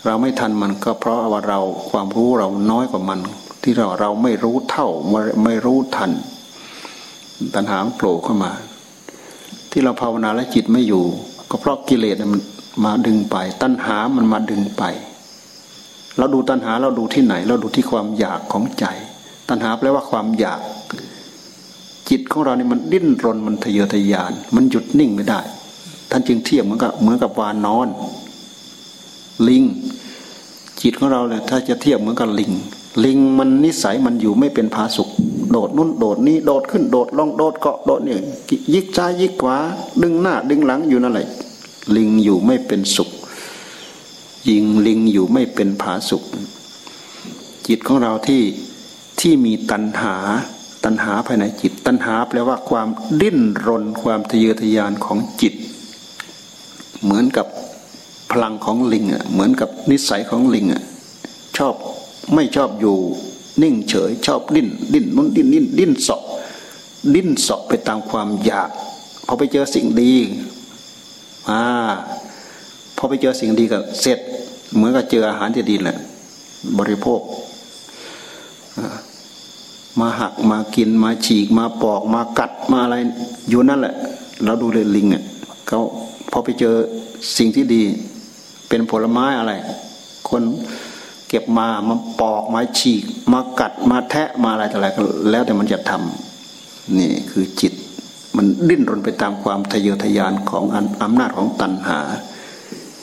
เราไม่ทันมันก็เพราะว่าเราความรู้เราน้อยกว่ามัน ที่เราเราไม่รู้เท่าไม่รู้ทัน ตัณหาโผล่เข้ามา ที่เราภาวนาและจิตไม่อยู่ ก็เพราะกิเลสมันมาดึงไป ตัณหามันมาดึงไป เราดูตัณหาเราดูที่ไหน เราดูที่ความอยากของใจ ตัณหาแปลว่าความอยาก จิตของเราเนี่ยมันดิ้นรนมันทะเยอทะยาน มันหยุดนิ่งไม่ได้ ท่านจึงเทียบเหมือนกับเหมือนกับวานนอน ลิง จิตของเราเนี่ยถ้าจะเทียบเหมือนกับลิง ลิงมันนิสัยมันอยู่ไม่เป็นพาสุขโดดนุ่นโดดนี้โดดขึ้นโดดลงโดดเกาะโดดนี่ยิกซ้ายยิกขวาดึงหน้า ดึงหลังอยู่นั่นแหละลิงอยู่ไม่เป็นสุข ยิงลิงอยู่ไม่เป็นผาสุข จิตของเราที่ ที่มีตัณหาตัณหาภายในจิต ตัณหาแปลว่าความดิ้นรนความทะเยอทะยานของจิต เหมือนกับพลังของลิงอะเหมือนกับนิสัยของลิงอะชอบไม่ชอบอยู่นิ่งเฉย ชอบดิ้นดิ้นนู้นดิ้นดิ้นดิ้นสอบดิ้นสอบไปตามความอยากพอไปเจอสิ่งดีอ่าพอไปเจอสิ่งดีก็เสร็จ เหมือนกับเจออาหารที่ดีแหละบริโภค มาหักมากินมาฉีกมาปอกมากัดมาอะไร อยู่นั่นแหละ เราดูเลยลิงอะเขาพอไปเจอสิ่งที่ดี เป็นผลไม้อะไร คนเก็บมามาปอกมาฉีก มากัดมาแทะมาอะไรต่ออะไรก็แล้วแต่มันจะทำนี่คือจิต มันดิ้นรนไปตามความทะเยอทะยานของอำนาจของตัณหา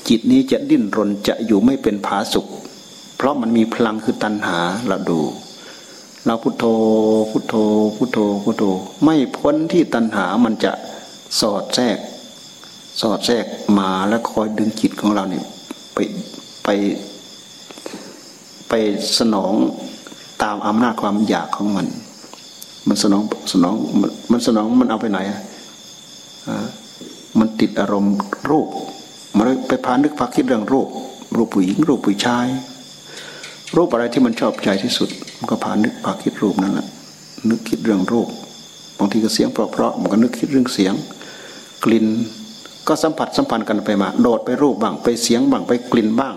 จิตนี้จะดิ้นรนจะอยู่ไม่เป็นผาสุข เพราะมันมีพลังคือตัณหาเราดู เราพุโทโธพุโทโธพุโทโธพุโทโธไม่พ้นที่ตัณหามันจะสอดแทรก สอดแทรกมาแล้วคอยดึงจิตของเราเนี่ยไปไป ไปสนองตามอำนาจความอยากของมัน มันสนองสนองมันสนองมันเอาไปไหนอะมันติดอารมณ์รูปมันไปพานึกพักคิดเรื่องรูปรูปผู้หญิงรูปผู้ชาย รูปอะไรที่มันชอบใจที่สุด มันก็พานึกพักคิดรูปนั่นแหละนึกคิดเรื่องรูปบางทีก็เสียงเพราะๆมันก็นึกคิดเรื่องเสียง กลิ่นก็สัมผัสสัมพันธ์กันไปมา โดดไปรูปบ้างไปเสียงบ้างไปกลิ่นบ้าง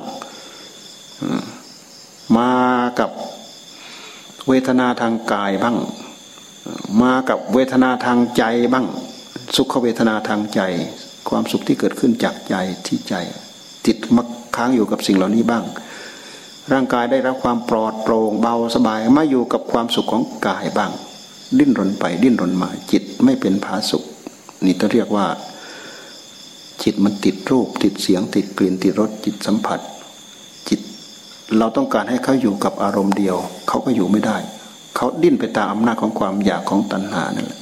มากับเวทนาทางกายบ้าง มากับเวทนาทางใจบ้าง สุขเวทนาทางใจ ความสุขที่เกิดขึ้นจากใจที่ใจ ติดมักค้างอยู่กับสิ่งเหล่านี้บ้าง ร่างกายได้รับความปลอดโปร่งเบาสบายมาอยู่กับความสุขของกายบ้าง ดิ้นรนไปดิ้นรนมาจิตไม่เป็นผาสุขนี่ต้องเรียกว่า จิตมันติดรูป ติดเสียง ติดกลิ่นติดรสจิตสัมผัส จิต เราต้องการให้เขาอยู่กับอารมณ์เดียว เขาก็อยู่ไม่ได้ เขาดิ้นไปตามอำนาจของความอยากของตัณหานั่นแหละ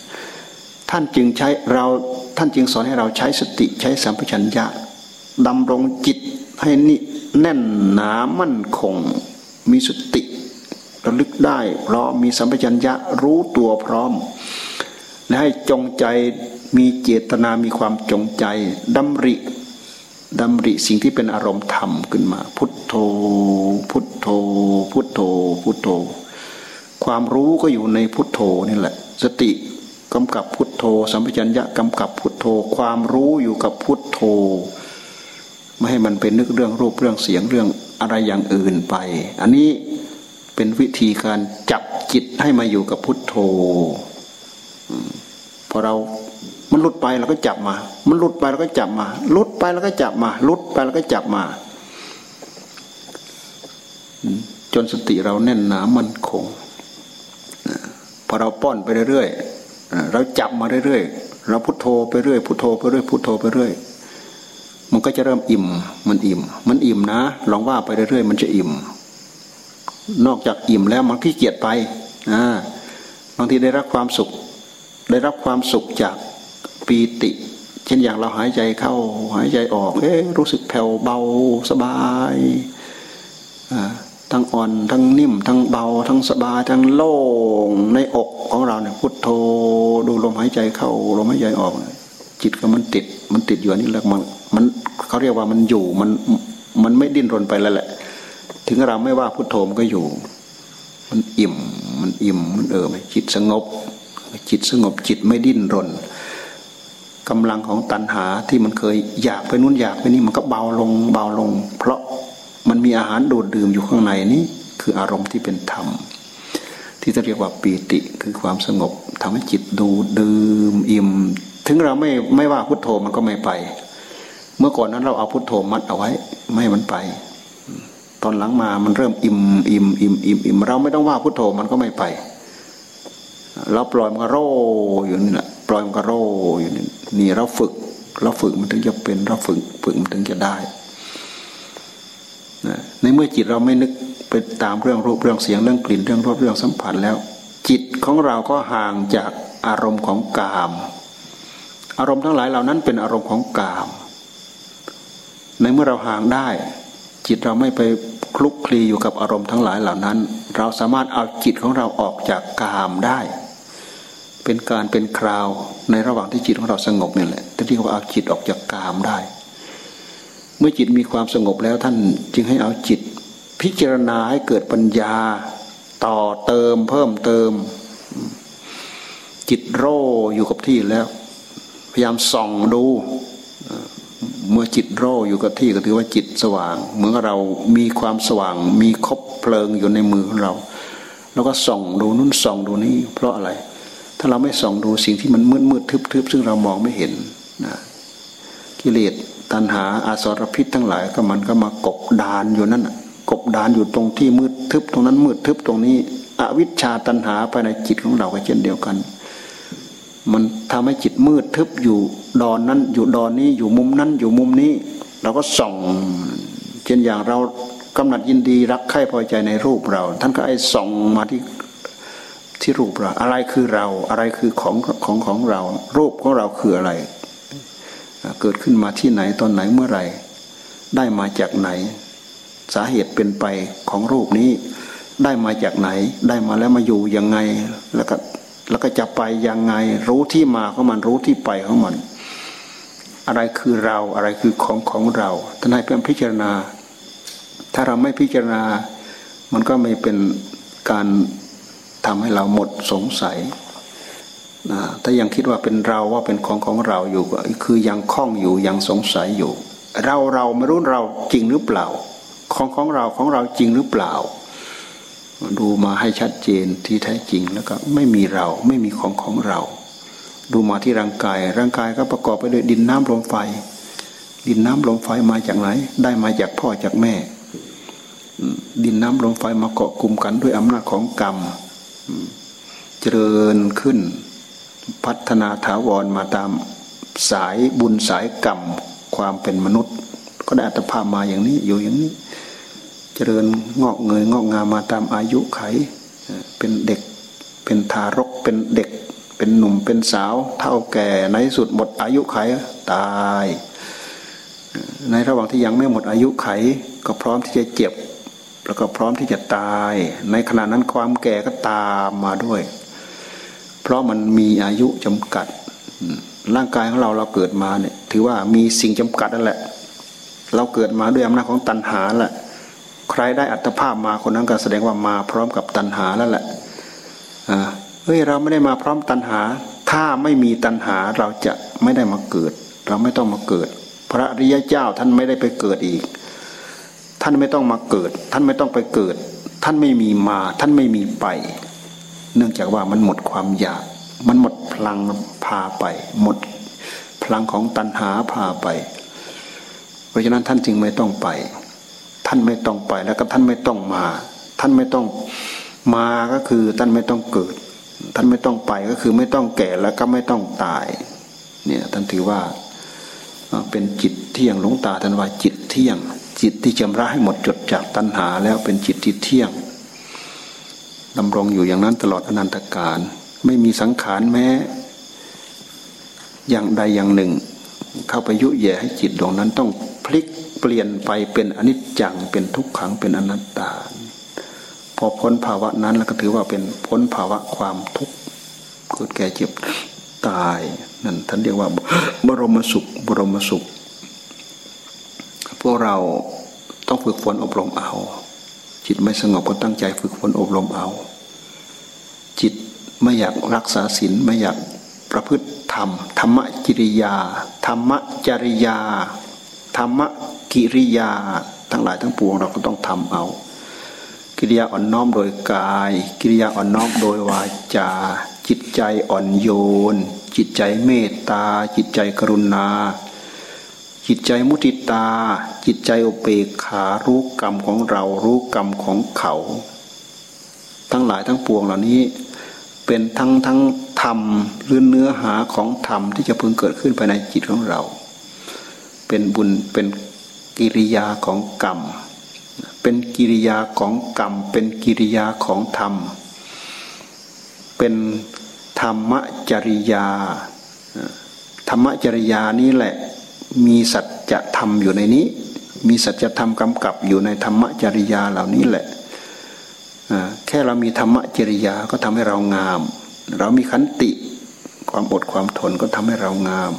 ท่านจึงใช้เราท่านจึงสอนให้เราใช้สติใช้สัมปชัญญะดำรงจิตให้นี่ แน่นหนามั่นคง มีสติระลึกได้เพราะมีสัมปชัญญะรู้ตัวพร้อม และให้จงใจมีเจตนามีความจงใจดำริดำริสิ่งที่เป็นอารมณ์ธรรมขึ้นมา พุทโธ พุทโธ พุทโธ พุทโธ ความรู้ก็อยู่ในพุทโธนี่แหละ สติกำกับพุทโธ สัมปชัญญะกำกับพุทโธ ความรู้อยู่กับพุทโธ ไม่ให้มันเป็นนึกเรื่องรูปเรื่องเสียงเรื่องอะไรอย่างอื่นไป อันนี้เป็นวิธีการจับจิตให้มาอยู่กับพุทโธพอเรา มันหลุดไปเราก็จับมา มันหลุดไปเราก็จับมาหลุดไปเราก็จับมาหลุดไปเราก็จับมา จนสติเราแน่นหนามันคงพอเราป้อนไปเรื่อยๆเราจับมาเรื่อยๆเราพุทโธไปเรื่อยพุทโธไปเรื่อยพุทโธไปเรื่อย มันก็จะเริ่มอิ่ม มันอิ่ม มันอิ่มนะ ลองว่าไปเรื่อยๆ มันจะอิ่ม นอกจากอิ่มแล้วมันขี้เกียจไปอ่าบางทีได้รับความสุข ได้รับความสุขจากปีติ เช่นอย่างเราหายใจเข้า หายใจออก เอ๊รู้สึกแผ่วเบาสบายอ่าทั้งอ่อนทั้งนิ่ม ทั้งเบา ทั้งสบาย ทั้งโล่งในอกของเราเนี่ยพุทโธดูลมหายใจเข้าลมหายใจออก จิตก็มันติด มันติดอยู่นี่แหละมันมันเขาเรียกว่ามันอยู่มันมันไม่ดิ้นรนไปแล้วแหละ ถึงเราไม่ว่าพุทโธมันก็อยู่ มันอิ่มมันอิ่มมันเออจิตสงบ จิตสงบจิตไม่ดิ้นรนกำลังของตัณหาที่มันเคยอยากไปนู้นอยากไปนี่มันก็เบาลงเบาลง เพราะมันมีอาหารดูดดื่มอยู่ข้างในนี้คืออารมณ์ที่เป็นธรรม ที่จะเรียกว่าปีติคือความสงบทำให้จิตดูดื่มอิ่ม ถึงเราไม่ไม่ว่าพุทโธมันก็ไม่ไป เมื่อก่อนนั้นเราเอาพุทโธมัดเอาไว้ ไม่มันไป ตอนหลังมามันเริ่มอิ่มอิ่มอิ่มอิ่มอิ่มเราไม่ต้องว่าพุทโธมันก็ไม่ไปเราปล่อยมันก็โรอยู่นี่แหละปล่อยมันก็โรอยู่นี่นี่เราฝึก เราฝึกมันถึงจะเป็นเราฝึกฝึกมันถึงจะได้ในเมื่อจิตเราไม่นึกไปตามเรื่องรูปเรื่องเสียงเรื่องกลิ่นเรื่องรสเรื่องสัมผัสแล้ว จิตของเราก็ห่างจากอารมณ์ของกาม อารมณ์ทั้งหลายเหล่านั้นเป็นอารมณ์ของกาม ในเมื่อเราห่างได้ จิตเราไม่ไปคลุกคลีอยู่กับอารมณ์ทั้งหลายเหล่านั้น เราสามารถเอาจิตของเราออกจากกามได้ เป็นการเป็นคราวในระหว่างที่จิตของเราสงบนี่แหละที่เรียกว่าเอาจิตออกจากกามได้ เมื่อจิตมีความสงบแล้วท่านจึงให้เอาจิต พิจารณาให้เกิดปัญญา ต่อเติมเพิ่มเติม จิตโรอยู่กับที่แล้ว ยายามส่องดู เมื่อจิตโรอยู่กับที่ก็ถือว่าจิตสว่าง เหมือนเรามีความสว่าง มีคบเพลิงอยู่ในมือของเรา แล้วก็ส่องดูนู้นส่องดูนี่เพราะอะไร ถ้าเราไม่ส่องดูสิ่งที่มันมืดมืดทึบทึบซึ่งเรามองไม่เห็นนะกิเลสตัณหาอาสรพิษทั้งหลายก็มันก็มากบดานอยู่นั่นกบดานอยู่ตรงที่มืดทึบตรงนั้นมืดทึบตรงนี้ อวิชชาตัณหาภายในจิตของเราก็เช่นเดียวกัน มันทำให้จิตมืดทึบอยู่ดอนนั้น อยู่ดอนนี้อยู่มุมนั้น อยู่มุมนี้ เราก็ส่องเช่นอย่างเรากำหนัดยินดีรักใคร่พอใจในรูปเรา ท่านก็ไอ้ส่องมาที่ที่รูปเรา อะไรคือเราอะไรคือของของของเรา รูปของเราคืออะไร เกิดขึ้นมาที่ไหนตอนไหนเมื่อไหร่ ได้มาจากไหน สาเหตุเป็นไปของรูปนี้ ได้มาจากไหน ได้มาแล้วมาอยู่ยังไงแล้วก็ แล้วก็จะไปยังไง รู้ที่มาของมันรู้ที่ไปของมัน อะไรคือเราอะไรคือของของเราท่านให้เพื่อนพิจารณา ถ้าเราไม่พิจารณา มันก็ไม่เป็นการทำให้เราหมดสงสัยถ้ายังคิดว่าเป็นเราว่าเป็นของของเราอยู่ก็คือยังคล้องอยู่ยังสงสัยอยู่ เราเราไม่รู้เราจริงหรือเปล่า ของของเราของเราจริงหรือเปล่า ดูมาให้ชัดเจนที่แท้จริงแล้วก็ไม่มีเราไม่มีของของเรา ดูมาที่ร่างกาย ร่างกายก็ประกอบไปด้วยดินน้ำลมไฟ ดินน้ำลมไฟมาจากไหน ได้มาจากพ่อจากแม่ ดินน้ำลมไฟมาเกาะกลุ่มกันด้วยอำนาจของกรรมเจริญขึ้น พัฒนาถาวรมาตามสายบุญสายกรรมความเป็นมนุษย์ ก็ได้อัตภาพมาอย่างนี้อยู่อย่างนี้ จริญงอกเงยงอกงามมาตามอายุไข เป็นเด็ก เป็นทารก เป็นเด็ก เป็นหนุ่ม เป็นสาว เท่าแก่ ในสุดหมดอายุไขตาย ในระหว่างที่ยังไม่หมดอายุไข ก็พร้อมที่จะเจ็บ แล้วก็พร้อมที่จะตาย ในขณะนั้นความแก่ก็ตามมาด้วย เพราะมันมีอายุจำกัด ร่างกายของเราเราเกิดมาเนี่ย ถือว่ามีสิ่งจำกัดนั่นแหละ เราเกิดมาด้วยอำนาจของตัณหาแหละ ใครได้อัตภาพมาคนนั้นก็แสดงว่ามาพร้อมกับตัณหาแล้วแหละเฮ้ยเราไม่ได้มาพร้อมตัณหา ถ้าไม่มีตัณหาเราจะไม่ได้มาเกิด เราไม่ต้องมาเกิด พระริยเจ้าท่านไม่ได้ไปเกิดอีก ท่านไม่ต้องมาเกิด ท่านไม่ต้องไปเกิด ท่านไม่มีมา ท่านไม่มีไป เนื่องจากว่ามันหมดความอยาก มันหมดพลังพาไป หมดพลังของตัณหาพาไป เพราะฉะนั้นท่านจึงไม่ต้องไป ท่านไม่ต้องไปแล้วก็ท่านไม่ต้องมา ท่านไม่ต้องมาก็คือท่านไม่ต้องเกิด ท่านไม่ต้องไปก็คือไม่ต้องแก่แล้วก็ไม่ต้องตาย เนี่ยท่านถือว่าเป็นจิตเที่ยงหลงตาท่านว่าจิตเที่ยง จิตที่จำระให้หมดจดจากตัณหา แล้วเป็นจิตที่เที่ยงดำรงอยู่อย่างนั้นตลอดอนันตการไม่มีสังขารแม้ อย่างใดอย่างหนึ่ง เข้าไปยุแย่ให้จิตดวงนั้นต้องพลิก เปลี่ยนไปเป็นอนิจจังเป็นทุกขังเป็นอนัตตา พอพ้นภาวะนั้นแล้วก็ถือว่าเป็นพ้นภาวะความทุกข์เกิดแก่เจ็บตายนั่นท่านเรียกว่าบรมสุขบรมสุข พวกเราต้องฝึกฝนอบรมเอา จิตไม่สงบก็ตั้งใจฝึกฝนอบรมเอา จิตไม่อยากรักษาศีลไม่อยากประพฤติธรรม ธรรมกิริยา ธรรมจริยา ธรรม กิริยาทั้งหลายทั้งปวงเราก็ต้องทำเอา กิริยาอ่อนน้อมโดยกาย กิริยาอ่อนน้อมโดยวาจา จิตใจอ่อนโยน จิตใจเมตตา จิตใจกรุณา จิตใจมุติตา จิตใจอุเบกขารู้กรรมของเรารู้กรรมของเขา ทั้งหลายทั้งปวงเหล่านี้เป็นทั้งทั้งธรรมหรือเนื้อหาของธรรมที่จะพึงเกิดขึ้นภายในจิตของเรา เป็นบุญเป็น กิริยาของกรรม เป็นกิริยาของกรรม เป็นกิริยาของธรรม เป็นธรรมจริยา ธรรมจริยานี้แหละมีสัจธรรมอยู่ในนี้ มีสัจธรรมกำกับอยู่ในธรรมจริยาเหล่านี้แหละแค่เรามีธรรมจริยาก็ทำให้เรางาม เรามีขันติความอดความทนก็ทำให้เรางาม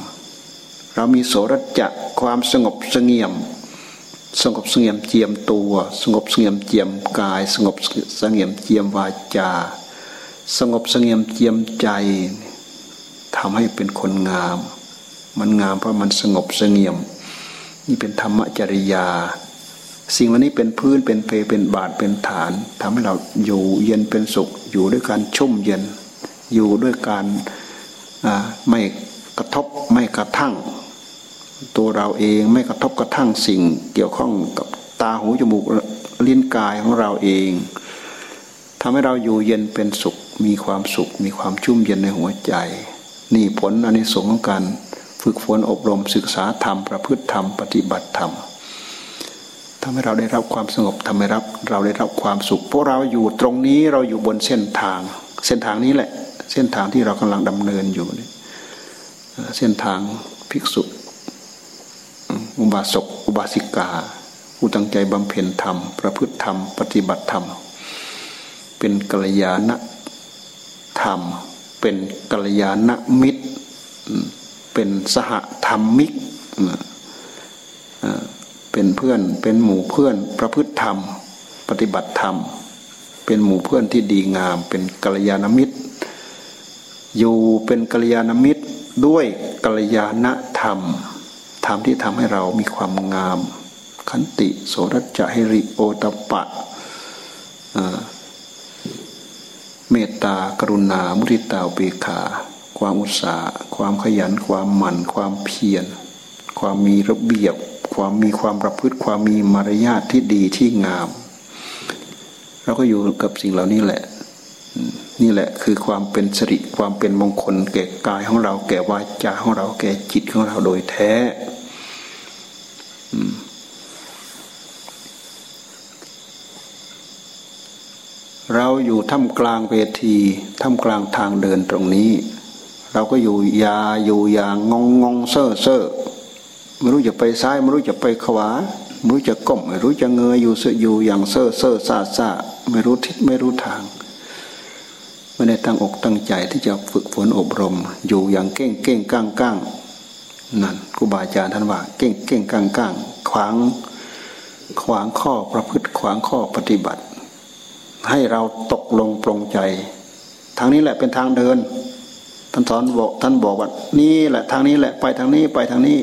เรามีโสรจะความสงบสงเงียม สงบสงเงียมเจียมตัว สงบสงเงียมเจียมกาย สงบสงเงียมเจียมวาจา สงบสงเงียมเจียมใจทำให้เป็นคนงาม มันงามเพราะมันสงบสงเงียม นี่เป็นธรรมจริยา สิ่งเหล่านี้เป็นพื้นเป็นเพเป็นบาทเป็นฐานทำให้เราอยู่เย็นเป็นสุข อยู่ด้วยการชุ่มเย็น อยู่ด้วยการไม่กระทบไม่กระทั่ง ตัวเราเองไม่กระทบกระทั่งสิ่งเกี่ยวข้องกับตาหูจมูกลิ้นกายของเราเองทำให้เราอยู่เย็นเป็นสุขมีความสุข มีความชุ่มเย็นในหัวใจ นี่ผลอันนี้สงของการฝึกฝนอบรมศึกษาธรรม ประพฤติธรรม ปฏิบัติธรรมทำให้เราได้รับความสงบทำให้รับเราได้รับความสุข เพวกเราอยู่ตรงนี้เราอยู่บนเส้นทาง เส้นทางนี้แหละ เส้นทางที่เรากำลังดำเนินอยู่เส้นทางภิกษุ อุบาสกอุบาสิกา ผู้ตั้งใจบำเพ็ญธรรม ประพฤติธรรม ปฏิบัติธรรม เป็นกัลยาณธรรม เป็นกัลยาณมิตร เป็นสหธรรมิก เป็นเพื่อน เป็นหมู่เพื่อน ประพฤติธรรม ปฏิบัติธรรม เป็นหมู่เพื่อนที่ดีงาม เป็นกัลยาณมิตร อยู่เป็นกัลยาณมิตรด้วยกัลยาณธรรม ธรรมที่ทำให้เรามีความงาม ขันติโสรจะหิริโอตปะเมตตากรุณา มุทิตาเบขา ความอุตสาห์ความขยัน ความหมั่น ความเพียร ความมีระเบียบ ความมีความประพฤติ ความมีมารยาทที่ดีที่งาม เราก็อยู่กับสิ่งเหล่านี้แหละ นี่แหละคือความเป็นสิริความเป็นมงคล แก่กายของเรา แก่วาจาของเรา แก่จิตของเราโดยแท้เราอยู่ท่ามกลางเวทีท่ามกลางทางเดินตรงนี้ เราก็อยู่ยาอยู่อย่างงงงงเซ่อเซ่อไม่รู้จะไปซ้ายไม่รู้จะไปขวาไม่รู้จะก้มไม่รู้จะเงยอยู่เสอยู่อย่างเซ่อเซ่อซาซาไม่รู้ทิศไม่รู้ทาง ไม่ได้ตั้งอกตั้งใจที่จะฝึกฝนอบรม อยู่อย่างเก้งเก้งก้างก้างนั่นครูบาอาจารย์ท่านว่า เก้งเก้งก้างก้างขวางขวางข้อประพฤติขวางข้อปฏิบัติ ให้เราตกลงปรงใจ ทางนี้แหละเป็นทางเดินท่านสอนบอกท่านบอกว่านี่แหละทางนี้แหละไปทางนี้ไปทางนี้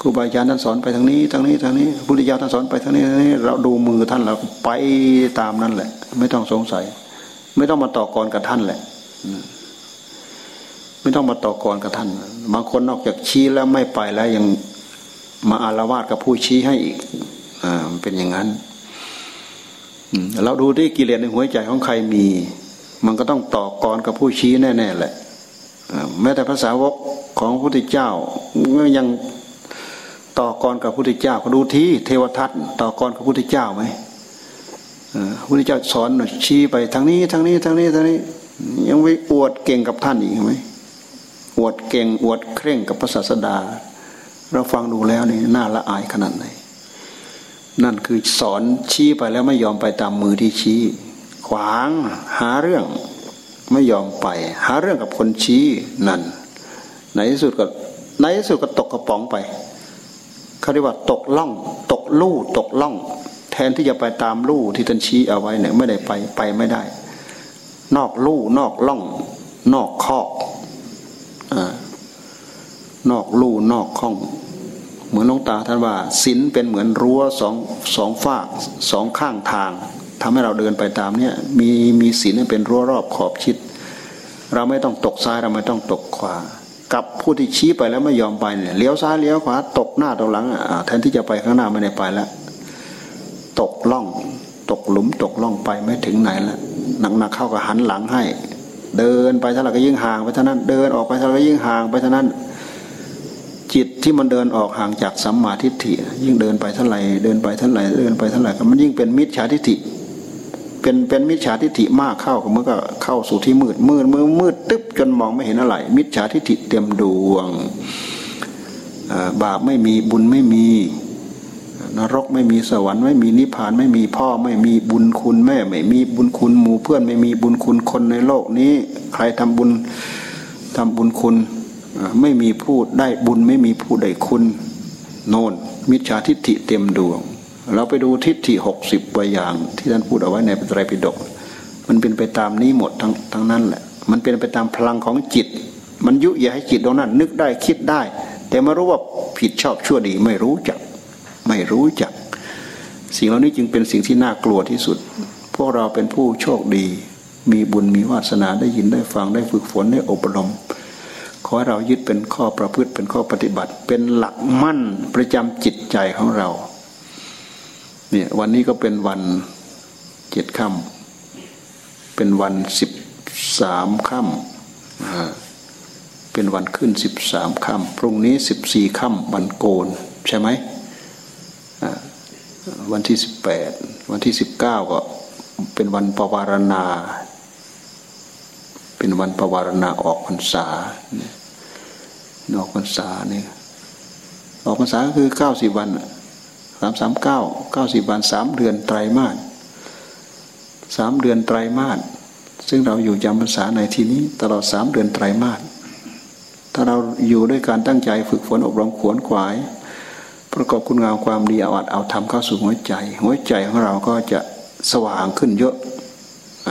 ครูบาอาจารย์ท่านสอนไปทางนี้ทางนี้ทางนี้พุทธิยาท่านสอนไปทางนี้ทางนี้ เราดูมือท่านเราไปตามนั้นแหละ ไม่ต้องสงสัย ไม่ต้องมาต่อกรกับท่านแหละไม่ต้องมาต่อกรกับท่าน บางคนนอกจากชี้แล้วไม่ไปแล้วยังมาอารวาสกับผู้ชี้ให้อีก อ่าเป็นอย่างนั้นเราดูที่กิเลสในหัวใจของใครมี มันก็ต้องต่อกรกับผู้ชี้แน่ๆแหละแม้แต่ภาษาวกของพระพุทธเจ้าก็ยังต่อกรกับพระพุทธเจ้าก็ดูที่เทวทัตต่อกรกับพระพุทธเจ้าไหม พระพุทธเจ้าสอนชี้ไปทางนี้ทางนี้ทางนี้ทางนี้ ยังไม่อวดเก่งกับท่านอีกไหมอวดเก่งอวดเคร่งกับพระศาสดา เราฟังดูแล้วนี่น่าละอายขนาดไหนนั่นคือสอนชี้ไปแล้วไม่ยอมไปตามมือที่ชี้ ขวางหาเรื่องไม่ยอมไป หาเรื่องกับคนชี้นั่นในที่สุดก็ในที่สุดก็ตกกระป๋องไปเขาเรียกว่าตกล่อง ตกลู่ตกล่อง แทนที่จะไปตามลู่ที่ท่านชี้เอาไว้เนี่ยไม่ได้ไปไปไม่ได้ นอกลู่นอกล่อง นอกคอกอนอกลู่นอกข้อง เหมือนลงตาท่านว่าศีลเป็นเหมือนรั้วสองสองฝากสองข้างทางทำให้เราเดินไปตามเนี่ยมีมีศีลเป็นรั้วรอบขอบชิด เราไม่ต้องตกซ้ายเราไม่ต้องตกขวากับผู้ที่ชี้ไปแล้วไม่ยอมไปเนี่ยเลี้ยวซ้ายเลี้ยวขวาตกหน้าตกหลังอะแทนที่จะไปข้างหน้าไม่ได้ไปแล้ว ตกล่อง ตกหลุมตกล่องไปไม่ถึงไหนแล้วหนักๆเข้าก็หันหลังให้ เดินไปเท่าไหร่ก็ยิ่งห่างไปเท่านั้น เดินออกไปเท่าไหร่ก็ยิ่งห่างไปเท่านั้น จิตที่มันเดินออกห่างจากสัมมาทิฏฐิยิ่งเดินไปเท่าไหร่เดินไปเท่าไหร่เดินไปเท่าไหร่ก็มันยิ่งเป็นมิจฉาทิฏฐิเป็นเป็นมิจฉาทิฏฐิมากเข้าก็มันก็เข้าสู่ที่มืดมืดมืดมืดตึ๊บจนมองไม่เห็นอะไร มิจฉาทิฏฐิเต็มดวงบาปไม่มีบุญไม่มี นรกไม่มีสวรรค์ไม่มีนิพพานไม่มีพ่อไม่มีบุญคุณแม่ ไม่มีบุญคุณหมู่เพื่อนไม่มีบุญคุณคนในโลกนี้ ใครทำบุญทำบุญคุณไม่มีผู้ได้บุญไม่มีผู้ได้คุณโน่นมิจฉาทิฏฐิเต็มดวง เราไปดูทิฏฐิหกสิบตัวอย่าง ที่ท่านพูดเอาไว้ในปไตรปิฎกมันเป็นไปตามนี้หมดทั้งทั้งนั้นแหละ มันเป็นไปตามพลังของจิต มันยุยาให้จิตตรงนั้น นึกได้คิดได้ แต่ไม่รู้ว่าผิดชอบชั่วดีไม่รู้จัก ไม่รู้จัก สิ่งเหล่านี้จึงเป็นสิ่งที่น่ากลัวที่สุด พวกเราเป็นผู้โชคดี มีบุญมีวาสนาได้ยินได้ฟังได้ฝึกฝนได้อบรม ขอให้เรายึดเป็นข้อประพฤติเป็นข้อปฏิบัติ เป็นหลักมั่นประจำจิตใจของเราเนี่ยวันนี้ก็เป็นวันเจ็ดค่ำเป็นวันสิบสามค่ำเป็นวันขึ้นสิบสามค่ำพรุ่งนี้สิบสี่ค่ำวันโกนใช่ไหม วันที่สิบแปดวันที่สิบเก้าก็เป็นวันปวารณา เป็นวันปวารณาออกพรรษาออกพรรษาเนี่ยออกพรรษาก็คือเก้าสิบวันสามสามเก้าเก้าสิบวันสามเดือนไตรมาสสามเดือนไตรมาสซึ่งเราอยู่จำพรรษาในที่นี้ ตลอดสามเดือนไตรมาสถ้าเราอยู่ด้วยการตั้งใจฝึกฝนอบรมขวนขวาย ประกอบคุณงามความดีเอาอัดเอาทำเข้าสู่หัวใจ หัวใจของเราก็จะสว่างขึ้นเยอะอ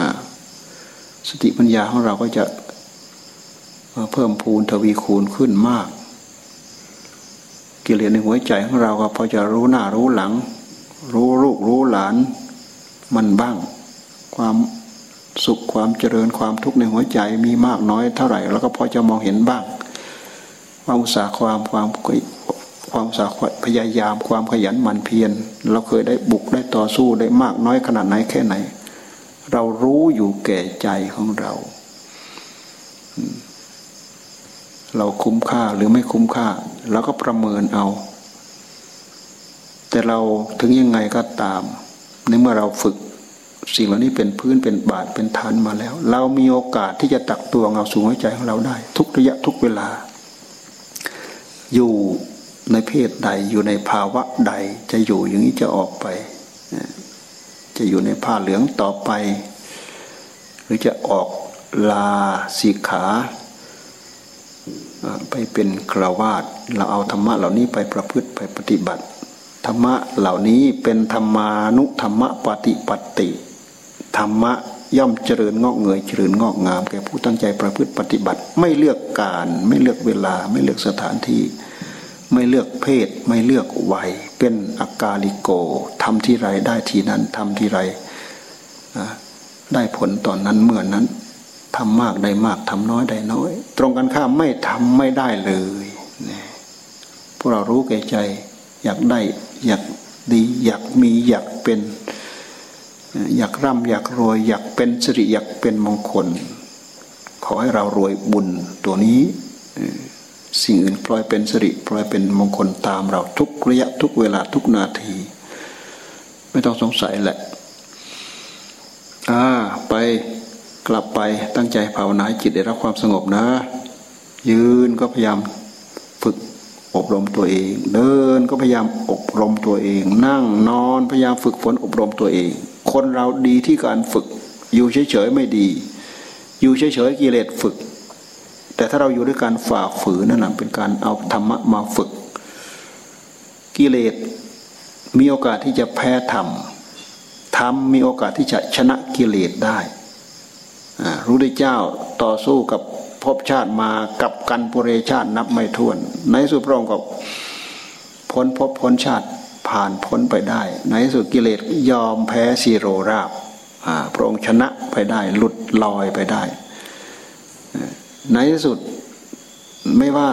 สติปัญญาของเราก็จะเพิ่มพูนทวีคูณขึ้นมาก กิเลสในหัวใจของเราก็พอจะรู้หน้ารู้หลัง รู้ลูกรู้หลาน มันบ้าง ความสุขความเจริญความทุกข์ในหัวใจมีมากน้อยเท่าไหร่ แล้วก็พอจะมองเห็นบ้างความอุตสาห์ความความ ความสาห์พยายาม ความขยันหมั่นเพียรเราเคยได้บุกได้ต่อสู้ได้มากน้อยขนาดไหนแค่ไหน เรารู้อยู่แก่ใจของเรา เราคุ้มค่าหรือไม่คุ้มค่าเราก็ประเมินเอา แต่เราถึงยังไงก็ตาม ในเมื่อเราฝึกสิ่งเหล่านี้เป็นพื้นเป็นบาทเป็นฐานมาแล้ว เรามีโอกาสที่จะตักตัวเงาสูงหัวใจของเราได้ ทุกระยะทุกเวลา อยู่ ในเพศใดอยู่ในภาวะใด จะอยู่อย่างนี้จะออกไป จะอยู่ในผ้าเหลืองต่อไป หรือจะออกลาสีขาไปเป็นกราวาสเราเอาธรรมะเหล่านี้ไปประพฤติไปปฏิบัติ ธรรมะเหล่านี้เป็นธรรมานุธรรมะปฏิปติ ธรรมะย่อมเจริญงอกเงยเจริญงอกงามแก่ผู้ตั้งใจประพฤติปฏิบัติ ไม่เลือกการไม่เลือกเวลาไม่เลือกสถานที่ ไม่เลือกเพศไม่เลือกวัย เป็นอากาลิโกทำที่ไรได้ทีนั้นทำที่ไรได้ผลตอนนั้นเมื่อนั้นทำมากได้มากทำน้อยได้น้อย ตรงกันข้ามไม่ทำไม่ได้เลยพวกเรารู้แก่ใจ อยากได้อยากดีอยากมีอยากเป็น อยากร่ำอยากรวย อยากเป็นสิริอยากเป็นมงคล ขอให้เรารวยบุญตัวนี้ สิ่งอื่นปล่อยเป็นสิริปล่อยเป็นมงคลตามเราทุกระยะทุกเวลาทุกนาที ไม่ต้องสงสัยแหละอ่าไปกลับไปตั้งใจภาวนาจิตได้รับความสงบนะ ยืนก็พยายามฝึกอบรมตัวเอง เดินก็พยายามอบรมตัวเอง นั่งนอนพยายามฝึกฝนอบรมตัวเอง คนเราดีที่การฝึก อยู่เฉยๆไม่ดี อยู่เฉยๆกิเลสฝึก แต่ถ้าเราอยู่ด้วยการฝ่าฝืนนั่นแหะเป็นการเอาธรรมะมาฝึก กิเลสมีโอกาสที่จะแพ้ธรรมธรรมมีโอกาสที่จะชนะกิเลสได้รู้ได้เจ้าต่อสู้กับภพชาติมากับกันปุเรชาตินับไม่ถ้วน ในสุดพระองค์ก็พ้นภพพ้นชาติผ่านพ้นไปได้ ในสุดกิเลสยอมแพ้สีโรราบพระองค์ชนะไปได้ หลุดลอยไปได้ ในที่สุดไม่ว่า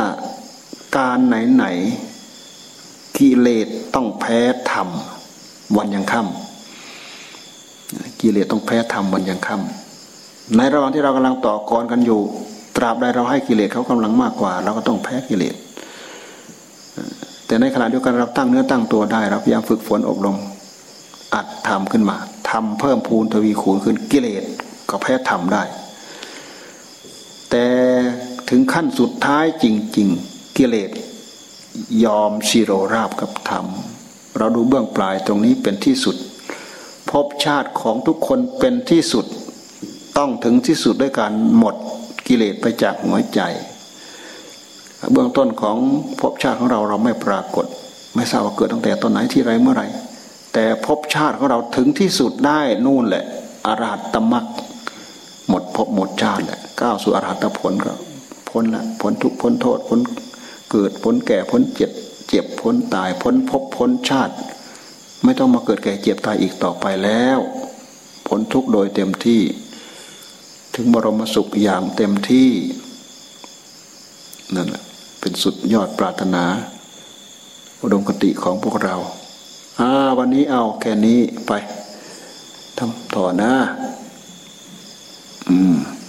การไหนไหนกิเลสต้องแพ้ธรรม วันยังค่ำกิเลสต้องแพ้ธรรมวันยังค่ำในระหว่างที่เรากำลังต่อกรกันอยู่ ตราบใดเราให้กิเลสเขากำลังมากกว่า เราก็ต้องแพ้กิเลสแต่ในขณะเดียวกันเราตั้งเนื้อตั้งตัวได้เราพยายามฝึกฝนอบรมอัดทำขึ้นมาทำเพิ่มพูนทวีคูณขึ้นกิเลสก็แพ้ทำได้ แต่ถึงขั้นสุดท้ายจริง ๆ กิเลสยอมสิโรราบกับธรรม เราดูเบื้องปลายตรงนี้เป็นที่สุดภพชาติของทุกคนเป็นที่สุด ต้องถึงที่สุดด้วยการหมดกิเลสไปจากหัวใจ เบื้องต้นของภพชาติของเราเราไม่ปรากฏ ไม่ทราบว่าเกิดตั้งแต่ตอนไหนที่ไรเมื่อไรแต่ภพชาติของเราถึงที่สุดได้นู่นแหละอาราตมัก หมดภพหมดชาติแหละก้าวสู่อาราตผลก็พ้นละพ้นทุกพ้นโทษพ้นเกิดพ้นแก่พ้นเจ็บ เจ็บพ้นตายพ้นภพพ้นชาติ ไม่ต้องมาเกิดแก่เจ็บตายอีกต่อไปแล้วพ้นทุกโดยเต็มที่ ถึงบรมสุขอย่างเต็มที่นั่นแหละเป็นสุดยอดปรารถนา อุดมคติของพวกเราอ่าวันนี้เอาแค่นี้ไปทำต่อนะ อืม